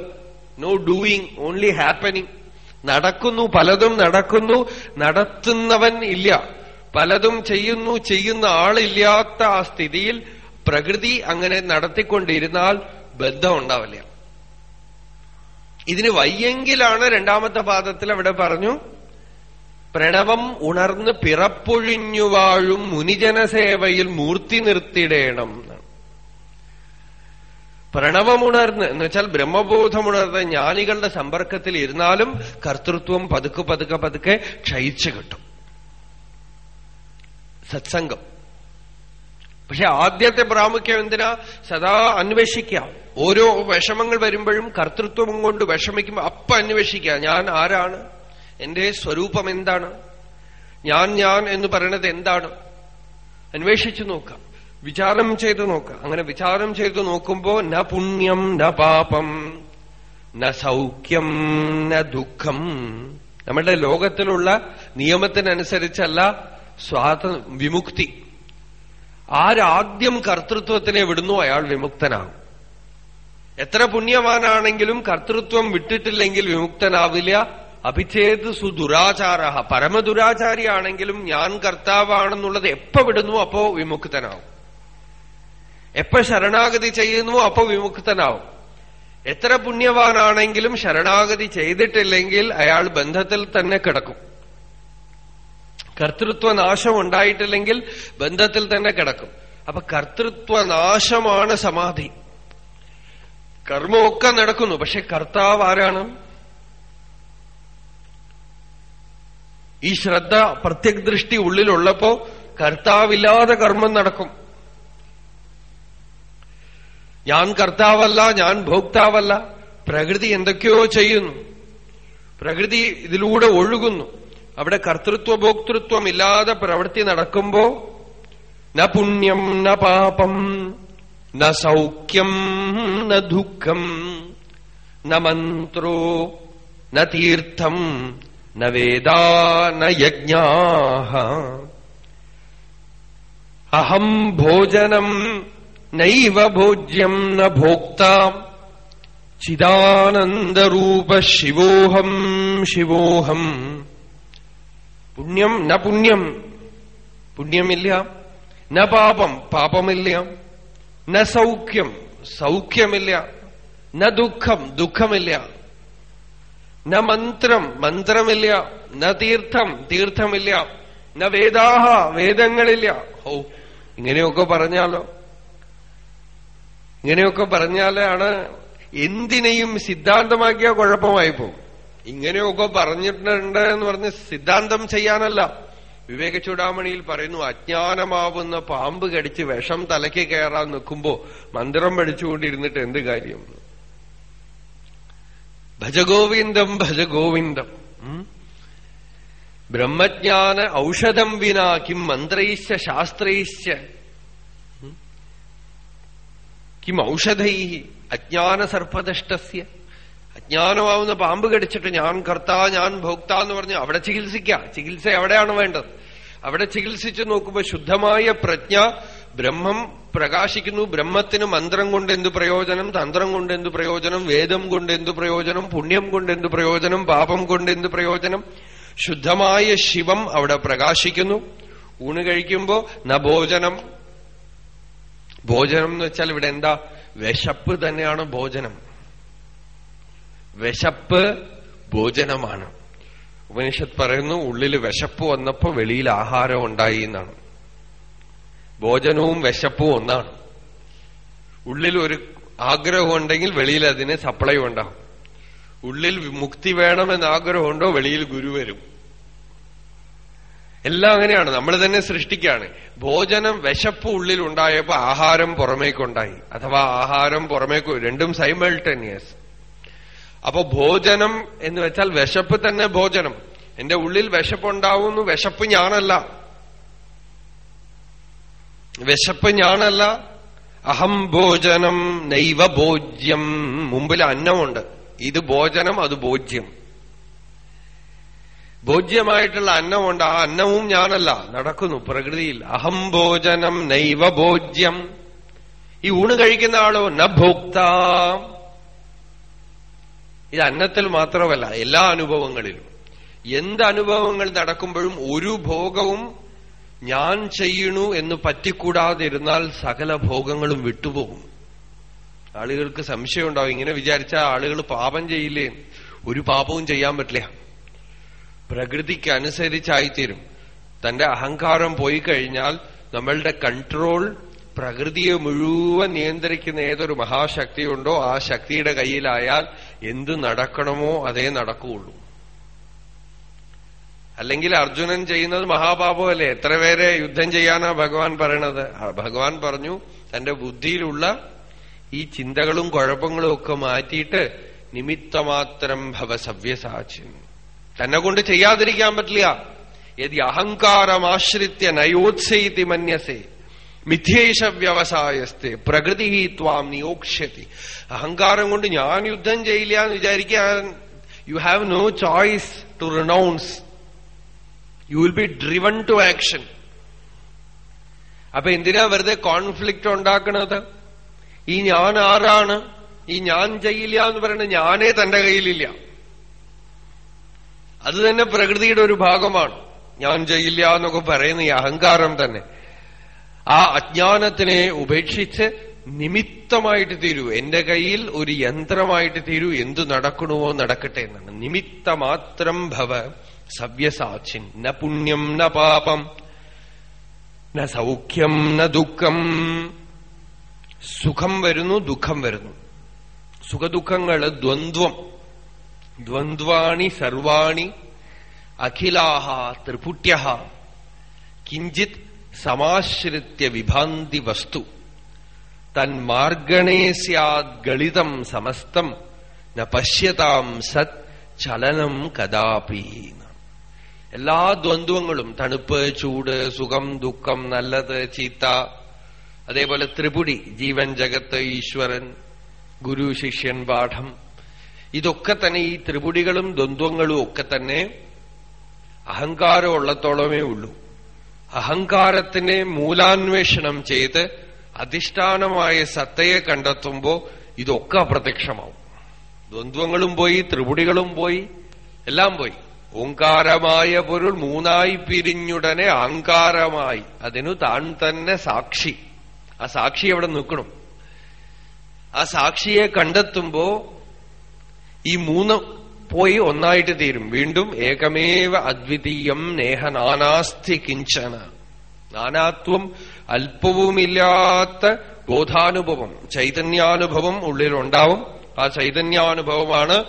Speaker 1: no doing only happening നടക്കുന്നു പലതും നടക്കുന്നു നടത്തുന്നവൻ ഇല്ല. പലതും ചെയ്യുന്നു ചെയ്യുന്ന ആളില്ലാത്ത ആ സ്ഥിതിയിൽ പ്രകൃതി അങ്ങനെ നടത്തിക്കൊണ്ടിരുന്നാൽ ബന്ധം ഉണ്ടാവില്ല. ഇതിന് വയ്യെങ്കിലാണ് രണ്ടാമത്തെ പാദത്തിൽ അവിടെ പറഞ്ഞു പ്രണവം ഉണർന്ന് പിറപ്പൊഴിഞ്ഞു വാഴും മുനിജനസേവയിൽ മൂർത്തി നിർത്തിടേണം പ്രണവമുണർന്ന് എന്ന് വെച്ചാൽ ബ്രഹ്മബോധമുണർന്ന് ജ്ഞാനികളുടെ സമ്പർക്കത്തിൽ ഇരുന്നാലും കർത്തൃത്വം പതുക്കെ പതുക്കെ പതുക്കെ ക്ഷയിച്ചു കിട്ടും. സത്സംഗം. പക്ഷെ ആദ്യത്തെ പ്രാമുഖ്യം എന്തിനാ? സദാ അന്വേഷിക്കാം ഓരോ വിഷമങ്ങൾ വരുമ്പോഴും കർത്തൃത്വം കൊണ്ട് വിഷമിക്കുമ്പോൾ അപ്പൊ അന്വേഷിക്കുക. ഞാൻ ആരാണ്? എന്റെ സ്വരൂപം എന്താണ്? ഞാൻ ഞാൻ എന്ന് പറയണത് എന്താണ്? അന്വേഷിച്ചു നോക്കാം. വിചാരം ചെയ്ത് നോക്കാം. അങ്ങനെ വിചാരം ചെയ്ത് നോക്കുമ്പോ ന പുണ്യം ന പാപം ന സൗഖ്യം ന ദുഃഖം. നമ്മുടെ ലോകത്തിലുള്ള നിയമത്തിനനുസരിച്ചല്ല സ്വാത വിമുക്തി. ആരാദ്യം കർത്തൃത്വത്തിനെ വിടുന്നു അയാൾ വിമുക്തനാകും. എത്ര പുണ്യവാനാണെങ്കിലും കർത്തൃത്വം വിട്ടിട്ടില്ലെങ്കിൽ വിമുക്തനാവില്ല. അഭിചേത് സുദുരാചാര. പരമദുരാചാരിയാണെങ്കിലും ഞാൻ കർത്താവാണെന്നുള്ളത് എപ്പോ വിടുന്നു അപ്പോ വിമുക്തനാവും. എപ്പോ ശരണാഗതി ചെയ്യുന്നു അപ്പോ വിമുക്തനാവും. എത്ര പുണ്യവാനാണെങ്കിലും ശരണാഗതി ചെയ്തിട്ടില്ലെങ്കിൽ അയാൾ ബന്ധത്തിൽ തന്നെ കിടക്കും. കർത്തൃത്വനാശം ഉണ്ടായിട്ടില്ലെങ്കിൽ ബന്ധത്തിൽ തന്നെ കിടക്കും. അപ്പൊ കർത്തൃത്വനാശമാണ് സമാധി. കർമ്മമൊക്കെ നടക്കുന്നു പക്ഷെ കർത്താവ് ആരാണ്? ഈ ശ്രദ്ധ പ്രത്യക് ദൃഷ്ടി ഉള്ളിലുള്ളപ്പോ കർത്താവില്ലാതെ കർമ്മം നടക്കും. ഞാൻ കർത്താവല്ല ഞാൻ ഭോക്താവല്ല. പ്രകൃതി എന്തൊക്കെയോ ചെയ്യുന്നു. പ്രകൃതി ഇതിലൂടെ ഒഴുകുന്നു. അവിടെ കർത്തൃത്വ ഭോക്തൃത്വം ഇല്ലാതെ പ്രവൃത്തി നടക്കുമ്പോ ന പുണ്യം ന പാപം ന സൗഖ്യം ന ദുഃഖം ന മന്ത്രോ ന തീർത്ഥം ന വേദാ ന യജ്ഞാ അഹം ഭോജനം നൈവ ഭോജ്യം ന ഭോക്ത. ചിദാനന്ദരൂപ ശിവോഹം ശിവോഹം. പുണ്യം ന പുണ്യം. പുണ്യമില്ല. ന പാപം പാപമില്ല. ന സൗഖ്യം സൗഖ്യമില്ല. ന ദുഃഖം ദുഃഖമില്ല. ന മന്ത്രം മന്ത്രമില്ല. ന തീർത്ഥം തീർത്ഥമില്ല. ന വേദാഹ വേദങ്ങളില്ല. ഓ ഇങ്ങനെയൊക്കെ പറഞ്ഞാലോ? ഇങ്ങനെയൊക്കെ പറഞ്ഞാലാണ് എന്തിനേയും സിദ്ധാന്തമാക്കിയ കുഴപ്പമായി പോകും. ഇങ്ങനെയൊക്കെ പറഞ്ഞിട്ടുണ്ട് എന്ന് പറഞ്ഞ് സിദ്ധാന്തം ചെയ്യാനല്ല. വിവേക ചൂടാമണിയിൽ പറയുന്നു അജ്ഞാനമാവുന്ന പാമ്പ് കടിച്ച് വിഷം തലയ്ക്ക് കയറാൻ നിൽക്കുമ്പോ മന്ത്രം പഠിച്ചുകൊണ്ടിരുന്നിട്ട് എന്ത് കാര്യം? ഭജഗോവിന്ദം ഭജഗോവിന്ദം. ബ്രഹ്മജ്ഞാന ഔഷധം വിനാ കിം മന്ത്രൈശ്ച ശാസ്ത്രൈശ്ച. കിം ഔഷധൈ അജ്ഞാന സർപ്പദഷ്ടസ്യ. അജ്ഞാനമാവുന്ന പാമ്പ് കടിച്ചിട്ട് ഞാൻ കർത്താ ഞാൻ ഭോക്ത എന്ന് പറഞ്ഞു അവിടെ ചികിത്സിക്കാം. ചികിത്സ എവിടെയാണ് വേണ്ടത്? അവിടെ ചികിത്സിച്ചു നോക്കുമ്പോൾ ശുദ്ധമായ പ്രജ്ഞ ബ്രഹ്മം പ്രകാശിക്കുന്നു. ബ്രഹ്മത്തിന് മന്ത്രം കൊണ്ട് എന്ത് പ്രയോജനം? തന്ത്രം കൊണ്ട് എന്ത് പ്രയോജനം? വേദം കൊണ്ട് എന്ത് പ്രയോജനം? പുണ്യം കൊണ്ട് എന്ത് പ്രയോജനം? പാപം കൊണ്ട് എന്ത് പ്രയോജനം? ശുദ്ധമായ ശിവം അവിടെ പ്രകാശിക്കുന്നു. ഊണ് കഴിക്കുമ്പോ ന ഭോജനം. ഭോജനം എന്ന് വെച്ചാൽ ഇവിടെ എന്താ? വിശപ്പ് തന്നെയാണ് ഭോജനം. വിശപ്പ് ഭോജനമാണ്. ഉപനിഷത്ത് പറയുന്നു ഉള്ളിൽ വിശപ്പ് വന്നപ്പോ വെളിയിൽ ആഹാരം ഉണ്ടായി എന്നാണ്. ഭോജനവും വിശപ്പും ഒന്നാണ്. ഉള്ളിൽ ഒരു ആഗ്രഹം ഉണ്ടെങ്കിൽ വെളിയിൽ അതിന് സപ്ലൈ ഉണ്ടാവും. ഉള്ളിൽ മുക്തി വേണമെന്ന് ആഗ്രഹമുണ്ടോ വെളിയിൽ ഗുരു വരും. എല്ലാം അങ്ങനെയാണ്. നമ്മൾ തന്നെ സൃഷ്ടിക്കുകയാണ്. ഭോജനം വിശപ്പ് ഉള്ളിൽ ഉണ്ടായപ്പോ ആഹാരം പുറമേക്കുണ്ടായി. അഥവാ ആഹാരം പുറമേക്ക് രണ്ടും സൈമൾട്ടേനിയസ് അപ്പൊ ഭോജനം എന്ന് വെച്ചാൽ വിശപ്പ് തന്നെ ഭോജനം. എന്റെ ഉള്ളിൽ വിശപ്പുണ്ടാവുന്നു വിശപ്പ് ഞാനല്ല. വിശപ്പ് ഞാനല്ല അഹം ഭോജനം നൈവ ഭോജ്യം. മുമ്പിൽ അന്നമുണ്ട്. ഇത് ഭോജനം അത് ഭോജ്യം. ഭോജ്യമായിട്ടുള്ള അന്നമുണ്ട്. ആ അന്നവും ഞാനല്ല. നടക്കുന്നു. പ്രകൃതിയിൽ. അഹം ഭോജനം നൈവ ഭോജ്യം. ഈ ഊണ് കഴിക്കുന്ന ആളോ? ന ഭോക്ത. ഇത് അന്നത്തിൽ മാത്രമല്ല എല്ലാ അനുഭവങ്ങളിലും. എന്ത് അനുഭവങ്ങൾ നടക്കുമ്പോഴും ഒരു ഭോഗവും ഞാൻ ചെയ്യണു എന്ന് പറ്റിക്കൂടാതിരുന്നാൽ സകല ഭോഗങ്ങളും വിട്ടുപോകും. ആളുകൾക്ക് സംശയം ഉണ്ടാവും ഇങ്ങനെ വിചാരിച്ച ആളുകൾ പാപം ചെയ്യില്ലേ? ഒരു പാപവും ചെയ്യാൻ പറ്റില്ല. പ്രകൃതിക്ക് അനുസരിച്ചായിത്തീരും. തന്റെ അഹങ്കാരം പോയി കഴിഞ്ഞാൽ നമ്മളുടെ കൺട്രോൾ പ്രകൃതിയെ മുഴുവൻ നിയന്ത്രിക്കുന്ന ഏതൊരു മഹാശക്തിയുണ്ടോ ആ ശക്തിയുടെ കയ്യിലായാൽ എന്ത് നടക്കണമോ അതേ നടക്കുകയുള്ളൂ. അല്ലെങ്കിൽ അർജുനൻ ചെയ്യുന്നത് മഹാപാപമല്ലേ? എത്ര പേരെ യുദ്ധം ചെയ്യാനാ ഭഗവാൻ പറയണത്? ഭഗവാൻ പറഞ്ഞു തന്റെ ബുദ്ധിയിലുള്ള ഈ ചിന്തകളും കുഴപ്പങ്ങളും ഒക്കെ മാറ്റിയിട്ട് നിമിത്തമാത്രം ഭവ സവ്യസാച്ചിൻ തന്നെ കൊണ്ട് ചെയ്യാതിരിക്കാൻ പറ്റില്ല. യതി അഹങ്കാരമാശ്രിത്യ നയോത്സയിതി മന്യസേ. മിഥ്യേഷ വ്യവസായസ്ഥ. പ്രകൃതി ത്വാം നിയോക്ഷ്യതി. അഹങ്കാരം കൊണ്ട് ഞാൻ യുദ്ധം ചെയ്യില്ല എന്ന് വിചാരിക്കാൻ you have no choice to renounce you will be driven to action അപ്പൊ എന്തിനാ വെറുതെ കോൺഫ്ലിക്റ്റ് ഉണ്ടാക്കുന്നത് ഈ ഞാൻ ആരാണ്? ഈ ഞാൻ ചെയ്യില്ല എന്ന് പറയുന്നത് ഞാനേ തന്റെ കയ്യിലില്ല. അത് തന്നെ പ്രകൃതിയുടെ ഒരു ഭാഗമാണ്. ഞാൻ ചെയ്യില്ല എന്നൊക്കെ പറയുന്ന ഈ അഹങ്കാരം തന്നെ. ആ അജ്ഞാനത്തിനെ ഉപേക്ഷിച്ച് നിമിത്തമായിട്ട് തീരൂ. എന്റെ കയ്യിൽ ഒരു യന്ത്രമായിട്ട് തീരൂ. എന്തു നടക്കണമോ നടക്കട്ടെ എന്നാണ്. നിമിത്തമാത്രം ഭവ സവ്യസാക്ഷിൻ ന പുണ്യം ന പാപം ന സൗഖ്യം ന ദുഃഖം. സുഖം വരുന്നു ദുഃഖം വരുന്നു. സുഖദുഃഖങ്ങൾ ദ്വന്ദ്വം. ദ്വന്ദ്വാണി സർവാണി അഖിലാഹ ത്രിപുട്യ കിഞ്ചിത് സമാശ്രിത്യ വിഭാന്തി വസ്തു. തന്മാർഗണേ സ്യാദ് ഗളിതം സമസ്തം ന പശ്യതാം സത് ചലനം കഥാപി എല്ലാ ദ്വന്ദ്വങ്ങളും തണുപ്പ് ചൂട് സുഖം ദുഃഖം നല്ലത് ചീത്ത അതേപോലെ ത്രിപുടി ജീവൻ ജഗത്ത് ഈശ്വരൻ ഗുരു ശിഷ്യൻ പാഠം. ഇതൊക്കെ തന്നെ ഈ ത്രിപുടികളും ദ്വന്ദ്വങ്ങളും ഒക്കെ തന്നെ അഹങ്കാരം ഉള്ളത്തോളമേ ഉള്ളൂ. അഹങ്കാരത്തിനെ മൂലാന്വേഷണം ചെയ്ത് അധിഷ്ഠാനമായ സത്തയെ കണ്ടെത്തുമ്പോ ഇതൊക്കെ അപ്രത്യക്ഷമാവും. ദ്വന്ദ്വങ്ങളും പോയി ത്രിപുടികളും പോയി എല്ലാം പോയി. ഓങ്കാരമായ പൊരുൾ മൂന്നായി പിരിഞ്ഞുടനെ അഹങ്കാരമായി. അതിനു താൻ തന്നെ സാക്ഷി. ആ സാക്ഷി അവിടെ നിൽക്കണം? ആ സാക്ഷിയെ കണ്ടെത്തുമ്പോ ഈ മൂന്ന് പോയി ഒന്നായിട്ട് തീരും. വീണ്ടും ഏകമേവ അദ്വിതീയം നേഹ നാനാസ്തി കിഞ്ചന. നാനാത്വം അല്പവുമില്ലാത്ത ബോധാനുഭവം ചൈതന്യാനുഭവം ഉള്ളിലുണ്ടാവും. ആ ചൈതന്യാനുഭവമാണ്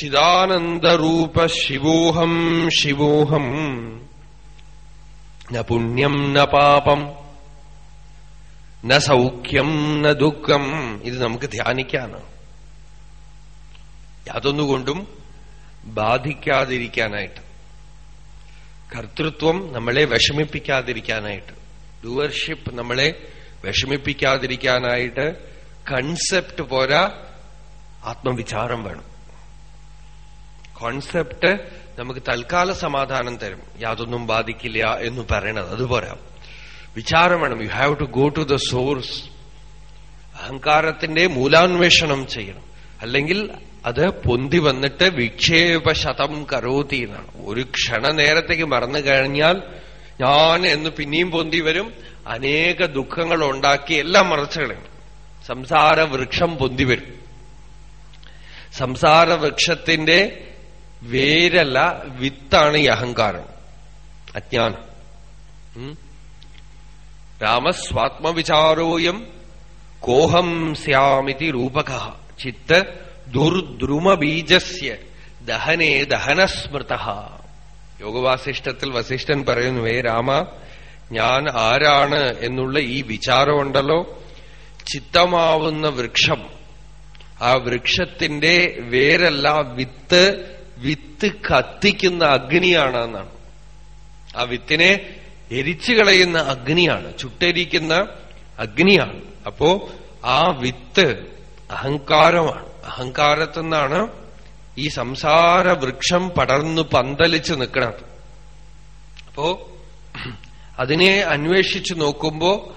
Speaker 1: ചിദാനന്ദരൂപ ശിവോഹം. ശിവോഹം ന പുണ്യം ന പാപം. ന സൗഖ്യം ന ദുഃഖം. ഇത് നമുക്ക് ധ്യാനിക്കാനാണ്. യാതൊന്നുകൊണ്ടും ബാധിക്കാതിരിക്കാനായിട്ട്. കർത്തൃത്വം നമ്മളെ വിഷമിപ്പിക്കാതിരിക്കാനായിട്ട്. ഡൂവർഷിപ്പ് നമ്മളെ വിഷമിപ്പിക്കാതിരിക്കാനായിട്ട് കൺസെപ്റ്റ് പോരാ ആത്മവിചാരം വേണം. കോൺസെപ്റ്റ് നമുക്ക് തൽക്കാല സമാധാനം തരും. യാതൊന്നും ബാധിക്കില്ല എന്ന് പറയണത്. അതുപോരാ വിചാരം വേണം. You have to go to the source അഹങ്കാരത്തിന്റെ മൂലാന്വേഷണം ചെയ്യണം. അല്ലെങ്കിൽ അത് പൊന്തി വന്നിട്ട് വിക്ഷേപ ശതം കരോതി എന്നാണ്. ഒരു ക്ഷണനേരത്തേക്ക് മറന്നു കഴിഞ്ഞാൽ ഞാൻ എന്ന് പിന്നെയും പൊന്തി വരും. അനേക ദുഃഖങ്ങൾ ഉണ്ടാക്കി എല്ലാം മറച്ചു കളയും. സംസാര വൃക്ഷം പൊന്തി വരും. സംസാര വൃക്ഷത്തിന്റെ വേരല്ല വിത്താണ് ഈ അഹങ്കാരം. അജ്ഞാനം. രാമസ്വാത്മവിചാരോയം കോഹം സ്യാമിതി രൂപക. ചിത്ത് ദുർദ്രുമബീജസ്യ ദഹനേ ദഹനസ്മൃത. യോഗവാസിഷ്ടത്തിൽ വസിഷ്ഠൻ പറയുന്നു ഏ രാമ ഞാൻ ആരാണ് എന്നുള്ള ഈ വിചാരമുണ്ടല്ലോ. ചിത്തമാവുന്ന വൃക്ഷം. ആ വൃക്ഷത്തിന്റെ വേരല്ല വിത്ത് വിത്ത് കത്തിക്കുന്ന അഗ്നിയാണ് എന്നാണ് ആ വിത്തിനെ എരിച്ചു കളയുന്ന അഗ്നിയാണ് ചുട്ടരിക്കുന്ന അഗ്നിയാണ്. അപ്പോ ആ വിത്ത് അഹങ്കാരമാണ്. അഹങ്കാരത്തു നിന്നാണ് ഈ സംസാര വൃക്ഷം പടർന്നു പന്തലിച്ച് നിൽക്കുന്നത്. അപ്പോ അതിനെ അന്വേഷിച്ചു നോക്കുമ്പോ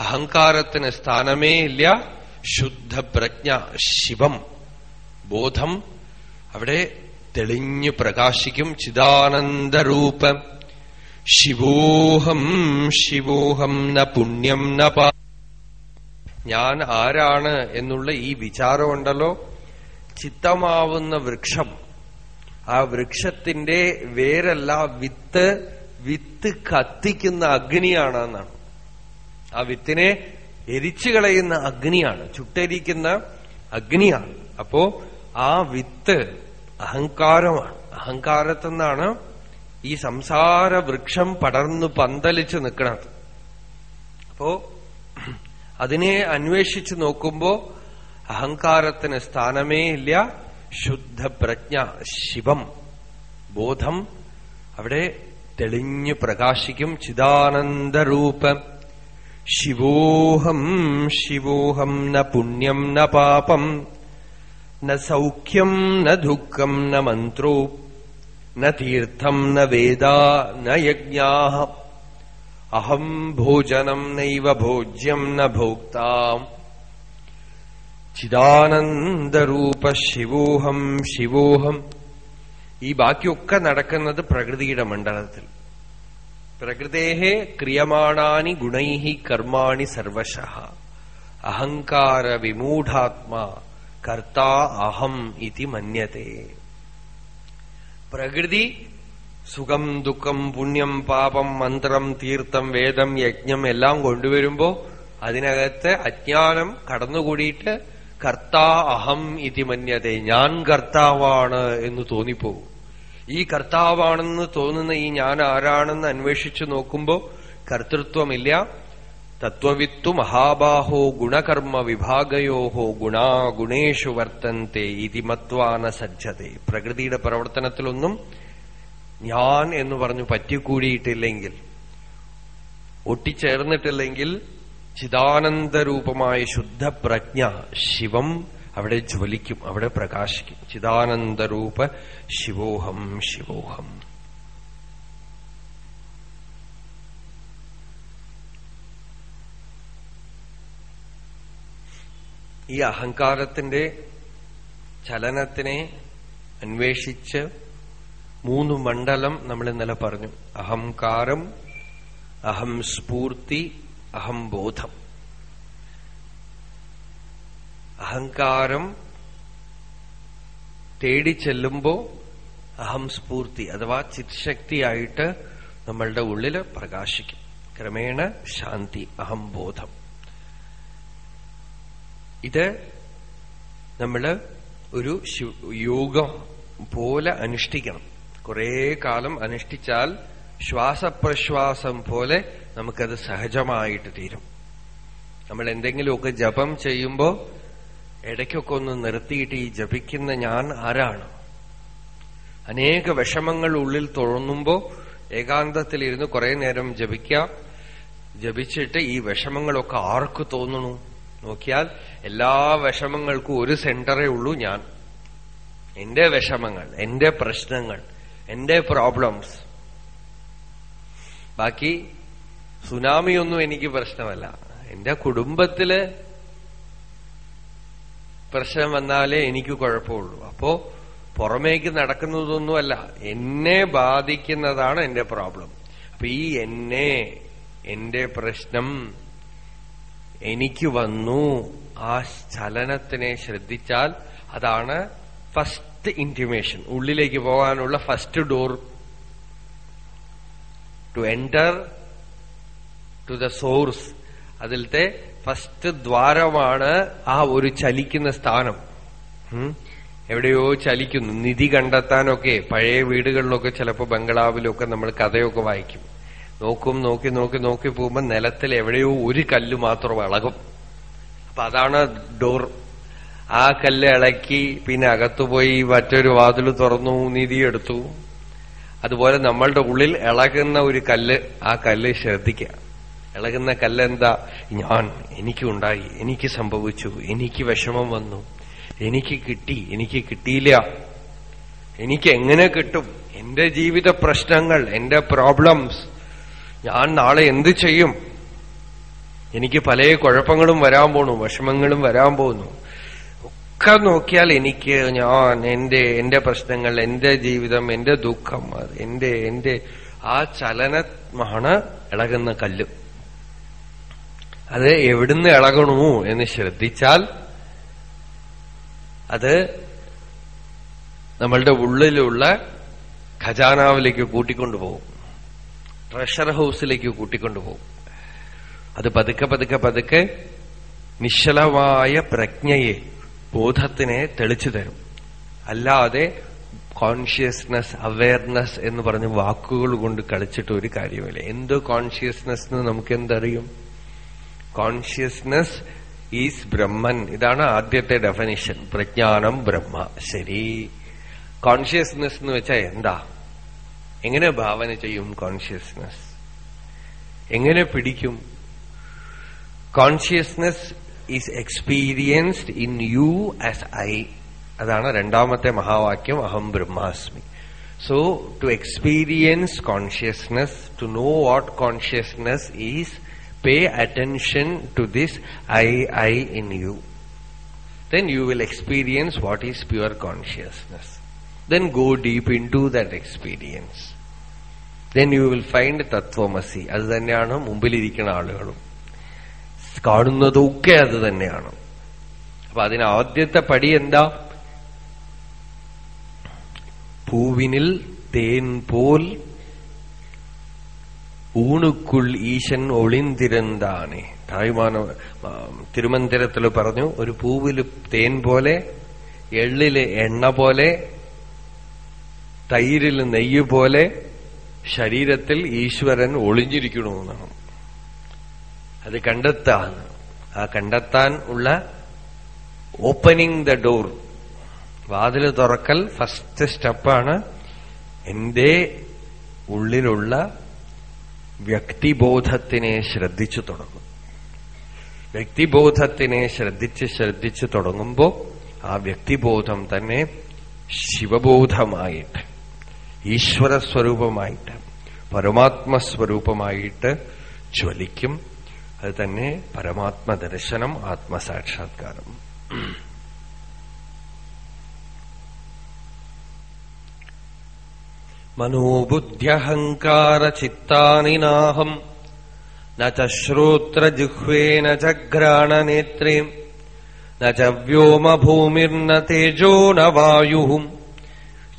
Speaker 1: അഹങ്കാരത്തിന് സ്ഥാനമേ ഇല്ല. ശുദ്ധ ശുദ്ധപ്രജ്ഞ ശിവം. ബോധം അവിടെ തെളിഞ്ഞു പ്രകാശിക്കും ചിദാനന്ദരൂപ. ശിവോഹം ശിവോഹം ന പുണ്യം ന പാ. ഞാൻ ആരാണ് എന്നുള്ള ഈ വിചാരമുണ്ടല്ലോ. ചിത്തമാവുന്ന വൃക്ഷം. ആ വൃക്ഷത്തിന്റെ വേരല്ല വിത്ത് വിത്ത് കത്തിക്കുന്ന അഗ്നിയാണ് എന്നാണ് ആ വിത്തിനെ എരിച്ചു കളയുന്ന അഗ്നിയാണ് ചുട്ടരിക്കുന്ന അഗ്നിയാണ്. അപ്പോ ആ വിത്ത് അഹങ്കാരമാണ് അഹങ്കാരത്തു നിന്നാണ് ഈ സംസാര വൃക്ഷം പടർന്നു പന്തലിച്ച് നിൽക്കുന്നത്. അപ്പോ അതിനെ അന്വേഷിച്ചു നോക്കുമ്പോ അഹങ്കാരത്തിന് സ്ഥാനമേ ഇല്ല. ശുദ്ധപ്രജ്ഞ ശിവം ബോധം അവിടെ തെളിഞ്ഞു പ്രകാശിക്കും. ചിദാനന്ദരൂപ. ശിവോഹം ശിവോഹം ന പുണ്യം ന പാപം. സൗഖ്യം ന ദുഃഖം ന മന്ത്രോ ന തീർത്ഥം ന വേദ ന യജ്ഞാ അഹം ഭോജനം നൈവ ഭോജ്യം ന ഭോക്താം ചിദാനന്ദരൂപ ശിവോഹം ശിവോഹം ഈ ബാക്കിയൊക്കെ നടക്കുന്നത് പ്രകൃതിയുടെ മണ്ഡലത്തിൽ. പ്രകൃതേഹേ ക്രിയമാണാനി ഗുണൈ കർമാണി സർവശ. അഹങ്കാര വിമൂഢാത്മാ കർത്താ അഹം ഇതി മന്യത്തെ. പ്രകൃതി സുഖം ദുഃഖം പുണ്യം പാപം മന്ത്രം തീർത്ഥം വേദം യജ്ഞം എല്ലാം കൊണ്ടുവരുമ്പോ അതിനകത്ത് അജ്ഞാനം കടന്നുകൂടിയിട്ട് കർത്താ അഹം ഇതി മന്യതെ ഞാൻ കർത്താവാണ് എന്ന് തോന്നിപ്പോകും ഈ കർത്താവാണെന്ന് തോന്നുന്ന ഈ ഞാൻ ആരാണെന്ന് അന്വേഷിച്ചു നോക്കുമ്പോ കർത്തൃത്വമില്ല തത്വവിത്തു മഹാബാഹോ ഗുണകർമ്മ വിഭാഗയോഹോ ഗുണാ ഗുണേഷു വർത്തന്തെ ഇതി മത്വാന സജ്ജതെ പ്രകൃതിയുടെ പ്രവർത്തനത്തിലൊന്നും ഞാൻ എന്ന് പറഞ്ഞു പറ്റിക്കൂടിയിട്ടില്ലെങ്കിൽ ഒട്ടിച്ചേർന്നിട്ടില്ലെങ്കിൽ ചിദാനന്ദരൂപമായ ശുദ്ധപ്രജ്ഞ ശിവം അവിടെ ജ്വലിക്കും അവിടെ പ്രകാശിക്കും. ചിദാനന്ദരൂപ ശിവോഹം ശിവോഹം. ഈ അഹങ്കാരത്തിന്റെ ചലനത്തിനെ അന്വേഷിച്ച് മൂന്ന് മണ്ഡലം നമ്മൾ ഇന്നലെ പറഞ്ഞു. അഹംകാരം അഹം സ്ഫൂർത്തി അഹം ബോധം അഹങ്കാരം തേടി അഹം സ്ഫൂർത്തി അഥവാ ചിത്ശക്തിയായിട്ട് നമ്മളുടെ ഉള്ളിൽ പ്രകാശിക്കും. ക്രമേണ ശാന്തി അഹം ബോധം ഇത് നമ്മൾ ഒരു യോഗം പോലെ അനുഷ്ഠിക്കണം. കുറെ കാലം അനുഷ്ഠിച്ചാൽ ശ്വാസപ്രശ്വാസം പോലെ നമുക്കത് സഹജമായിട്ട് തീരും. നമ്മൾ എന്തെങ്കിലുമൊക്കെ ജപം ചെയ്യുമ്പോൾ ഇടയ്ക്കൊക്കെ ഒന്ന് നിർത്തിയിട്ട് ഈ ജപിക്കുന്ന ഞാൻ ആരാണ്? അനേക വിഷമങ്ങൾ ഉള്ളിൽ തുറന്നുമ്പോ ഏകാന്തത്തിലിരുന്ന് കുറെ നേരം ജപിക്കാം. ജപിച്ചിട്ട് ഈ വിഷമങ്ങളൊക്കെ ആർക്ക് തോന്നണു? നോക്കിയാൽ എല്ലാ വിഷമങ്ങൾക്കും ഒരു സെന്ററേ ഉള്ളൂ ഞാൻ. എന്റെ വിഷമങ്ങൾ എന്റെ പ്രശ്നങ്ങൾ എന്റെ പ്രോബ്ലംസ്. ബാക്കി സുനാമിയൊന്നും എനിക്ക് പ്രശ്നമല്ല. എന്റെ കുടുംബത്തിൽ പ്രശ്നം വന്നാലേ എനിക്ക് കുഴപ്പമുള്ളൂ. അപ്പോ പുറമേക്ക് നടക്കുന്നതൊന്നുമല്ല. എന്നെ ബാധിക്കുന്നതാണ് എന്റെ പ്രോബ്ലം. അപ്പൊ ഈ എന്നെ എന്റെ പ്രശ്നം എനിക്ക് വന്നു. ആ ചലനത്തിനെ ശ്രദ്ധിച്ചാൽ അതാണ് ഫസ്റ്റ് ഇന്റിമേഷൻ ഉള്ളിലേക്ക് പോകാനുള്ള first door to enter to the source അതിലത്തെ ഫസ്റ്റ് ദ്വാരമാണ് ആ ഒരു ചലിക്കുന്ന സ്ഥാനം. എവിടെയോ ചലിക്കുന്നു. നിധി കണ്ടെത്താനൊക്കെ പഴയ വീടുകളിലൊക്കെ ചിലപ്പോൾ ബംഗ്ലാവിലൊക്കെ നമ്മൾ കഥയൊക്കെ വായിക്കും. നോക്കും നോക്കി നോക്കി നോക്കി പോകുമ്പോൾ നിലത്തിൽ എവിടെയോ ഒരു കല്ല് മാത്രം ഇളകും. അപ്പൊ അതാണ് ഡോർ. ആ കല്ല് ഇളക്കി പിന്നെ അകത്തുപോയി മറ്റൊരു വാതിൽ തുറന്നു നിധി എടുത്തു. അതുപോലെ നമ്മളുടെ ഉള്ളിൽ ഇളകുന്ന ഒരു കല്ല് ആ കല്ല് ശ്രദ്ധിക്കുക. ഇളകുന്ന കല്ലെന്താ? ഞാൻ എനിക്കുണ്ടായി എനിക്ക് സംഭവിച്ചു എനിക്ക് വിഷമം വന്നു എനിക്ക് കിട്ടി എനിക്ക് കിട്ടിയില്ല. എനിക്ക് എങ്ങനെ കിട്ടും? എന്റെ ജീവിത പ്രശ്നങ്ങൾ എന്റെ പ്രോബ്ലംസ് ഞാൻ നാളെ എന്ത് ചെയ്യും? എനിക്ക് പല കുഴപ്പങ്ങളും വരാൻ പോണു വിഷമങ്ങളും വരാൻ പോകുന്നു ഒക്കെ നോക്കിയാൽ എനിക്ക് ഞാൻ എന്റെ എന്റെ പ്രശ്നങ്ങൾ എന്റെ ജീവിതം എന്റെ ദുഃഖം എന്റെ എന്റെ ആ ചലനമാണ് ഇളകുന്ന കല്ല്. അത് എവിടുന്ന് ഇളകണു എന്ന് ശ്രദ്ധിച്ചാൽ അത് നമ്മളുടെ ഉള്ളിലുള്ള ഖജാനാവിലേക്ക് കൂട്ടിക്കൊണ്ടുപോകും. ട്രഷർ ഹൗസിലേക്ക് കൂട്ടിക്കൊണ്ടുപോകും. അത് പതുക്കെ പതുക്കെ പതുക്കെ നിശ്ചലമായ പ്രജ്ഞയെ ബോധത്തിനെ തെളിച്ചു തരും. അല്ലാതെ കോൺഷ്യസ്നസ് അവയർനെസ് എന്ന് പറഞ്ഞ് വാക്കുകൾ കൊണ്ട് കളിച്ചിട്ട് ഒരു കാര്യമില്ല എന്ത് കോൺഷ്യസ്നെസ് എന്ന് നമുക്ക് എന്തറിയും കോൺഷ്യസ്നസ് ഈസ് ബ്രഹ്മൻ ഇതാണ് ആദ്യത്തെ ഡെഫനിഷൻ പ്രജ്ഞാനം ബ്രഹ്മ. ശരി. കോൺഷ്യസ്നസ് എന്ന് വെച്ചാൽ എന്താ? എങ്ങനെ ഭാവന ചെയ്യും കോൺഷ്യസ്നസ് എങ്ങനെ പിടിക്കും? Consciousness is experienced in you as I അതാണ് രണ്ടാമത്തെ മഹാവാക്യം അഹം ബ്രഹ്മാസ്മി so to experience consciousness to know what consciousness is pay attention to this I, I in you. Then you will experience what is pure consciousness. Then go deep into that experience. Then you will find തത്വമസി അത് തന്നെയാണ് മുമ്പിലിരിക്കുന്ന ആളുകളും കാണുന്നതൊക്കെ അത് തന്നെയാണ്. അപ്പൊ അതിന് ആദ്യത്തെ പടി എന്താ? പൂവിനിൽ തേൻ പോൽ ഊണുക്കുൾ ഈശൻ ഒളിന്തിരന്താനെ തായ്മാന തിരുമന്ദിരത്തിൽ പറഞ്ഞു ഒരു പൂവിൽ തേൻ പോലെ എള്ളിൽ എണ്ണ പോലെ തൈരിൽ നെയ്യ് പോലെ ശരീരത്തിൽ ഈശ്വരൻ ഒളിഞ്ഞിരിക്കണമെന്നാണ് അത് കണ്ടെത്താൻ ആ കണ്ടെത്താൻ ഉള്ള ഓപ്പനിങ് ദ ഡോർ വാതിൽ തുറക്കൽ ഫസ്റ്റ് സ്റ്റെപ്പാണ് എന്റെ ഉള്ളിലുള്ള വ്യക്തിബോധത്തിനെ ശ്രദ്ധിച്ചു തുടങ്ങും. വ്യക്തിബോധത്തിനെ ശ്രദ്ധിച്ച് ശ്രദ്ധിച്ച് തുടങ്ങുമ്പോൾ ആ വ്യക്തിബോധം തന്നെ ശിവബോധമായിട്ട് ഈശ്വരസ്വരൂപമായിട്ട് പരമാത്മസ്വരൂപമായിട്ട് ജ്വലിക്കും. അത് തന്നെ പരമാത്മദർശനം ആത്മസാക്ഷാത്കാരം. മനോബുദ്ധ്യഹങ്കാരചിത്താനിനാഹം നോത്രജിഹ്വേന ന ച ശ്രോത്രജിഹ്വേ ന ച ഘ്രാണനേത്രേ ന ച വ്യോമഭൂമിർന തേജോ ന വായു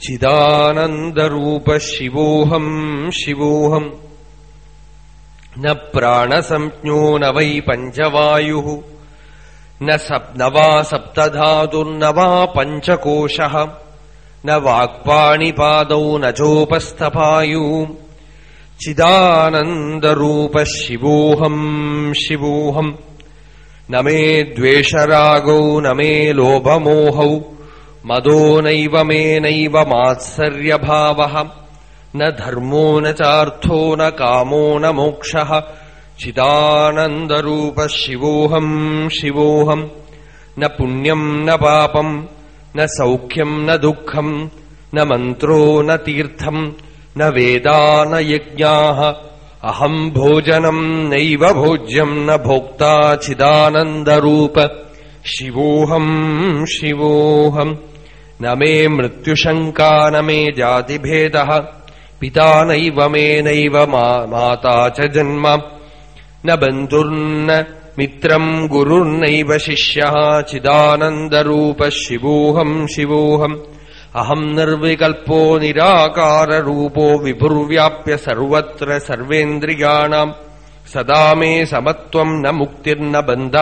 Speaker 1: ചിദാനന്ദരൂപ ശിവോഹം ശിവോഹം. न प्राणसंज्ञो न वै पञ्चवायुः न सप् न वा सप्तधातुर्न वा पञ्चकोशः न वाक्पाणिपादौ न चोपस्थपायु चिदानन्दरूपः शिवोऽहम् शिवोऽहम् न मे द्वेषरागौ न मे लोभमोहौ मदो नैव मे नैव मात्सर्यभावः न धर्मो न चाथो न कामो न मोक्षः। चिदानन्दरूपः शिवोऽहम् शिवोऽहम् न पुण्यम् न पापम न सौख्यम न दुखम न मंत्रो न तीर्थम न वेदा न यज्ञाः। अहम् भोजनम् नैव न भोक्ता चिदानन्दरूप। शिवोऽहम् शिवोऽहम् न मे मृत्युशंका न मे जातिद പിതാ നൈവ നൈവ മാതാ ച ജന്മ. ന ബന്ധുർന്ന മിത്രം ഗുരുർനൈവ ശിഷ്യ ചിദാനന്ദരൂപ ശിവോഹം ശിവോഹം. അഹം നിർവികൽപ്പോ നിരാകാരൂപോ വിഭുർവ്യാപ്യ സർവത്ര സർവേന്ദ്രിയാണാം. സദാ മേ സമത്വം ന മുക്തിർന ബന്ധ.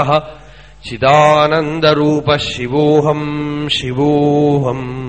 Speaker 1: ചിദാനന്ദരൂപ ശിവോഹം ശിവോഹം.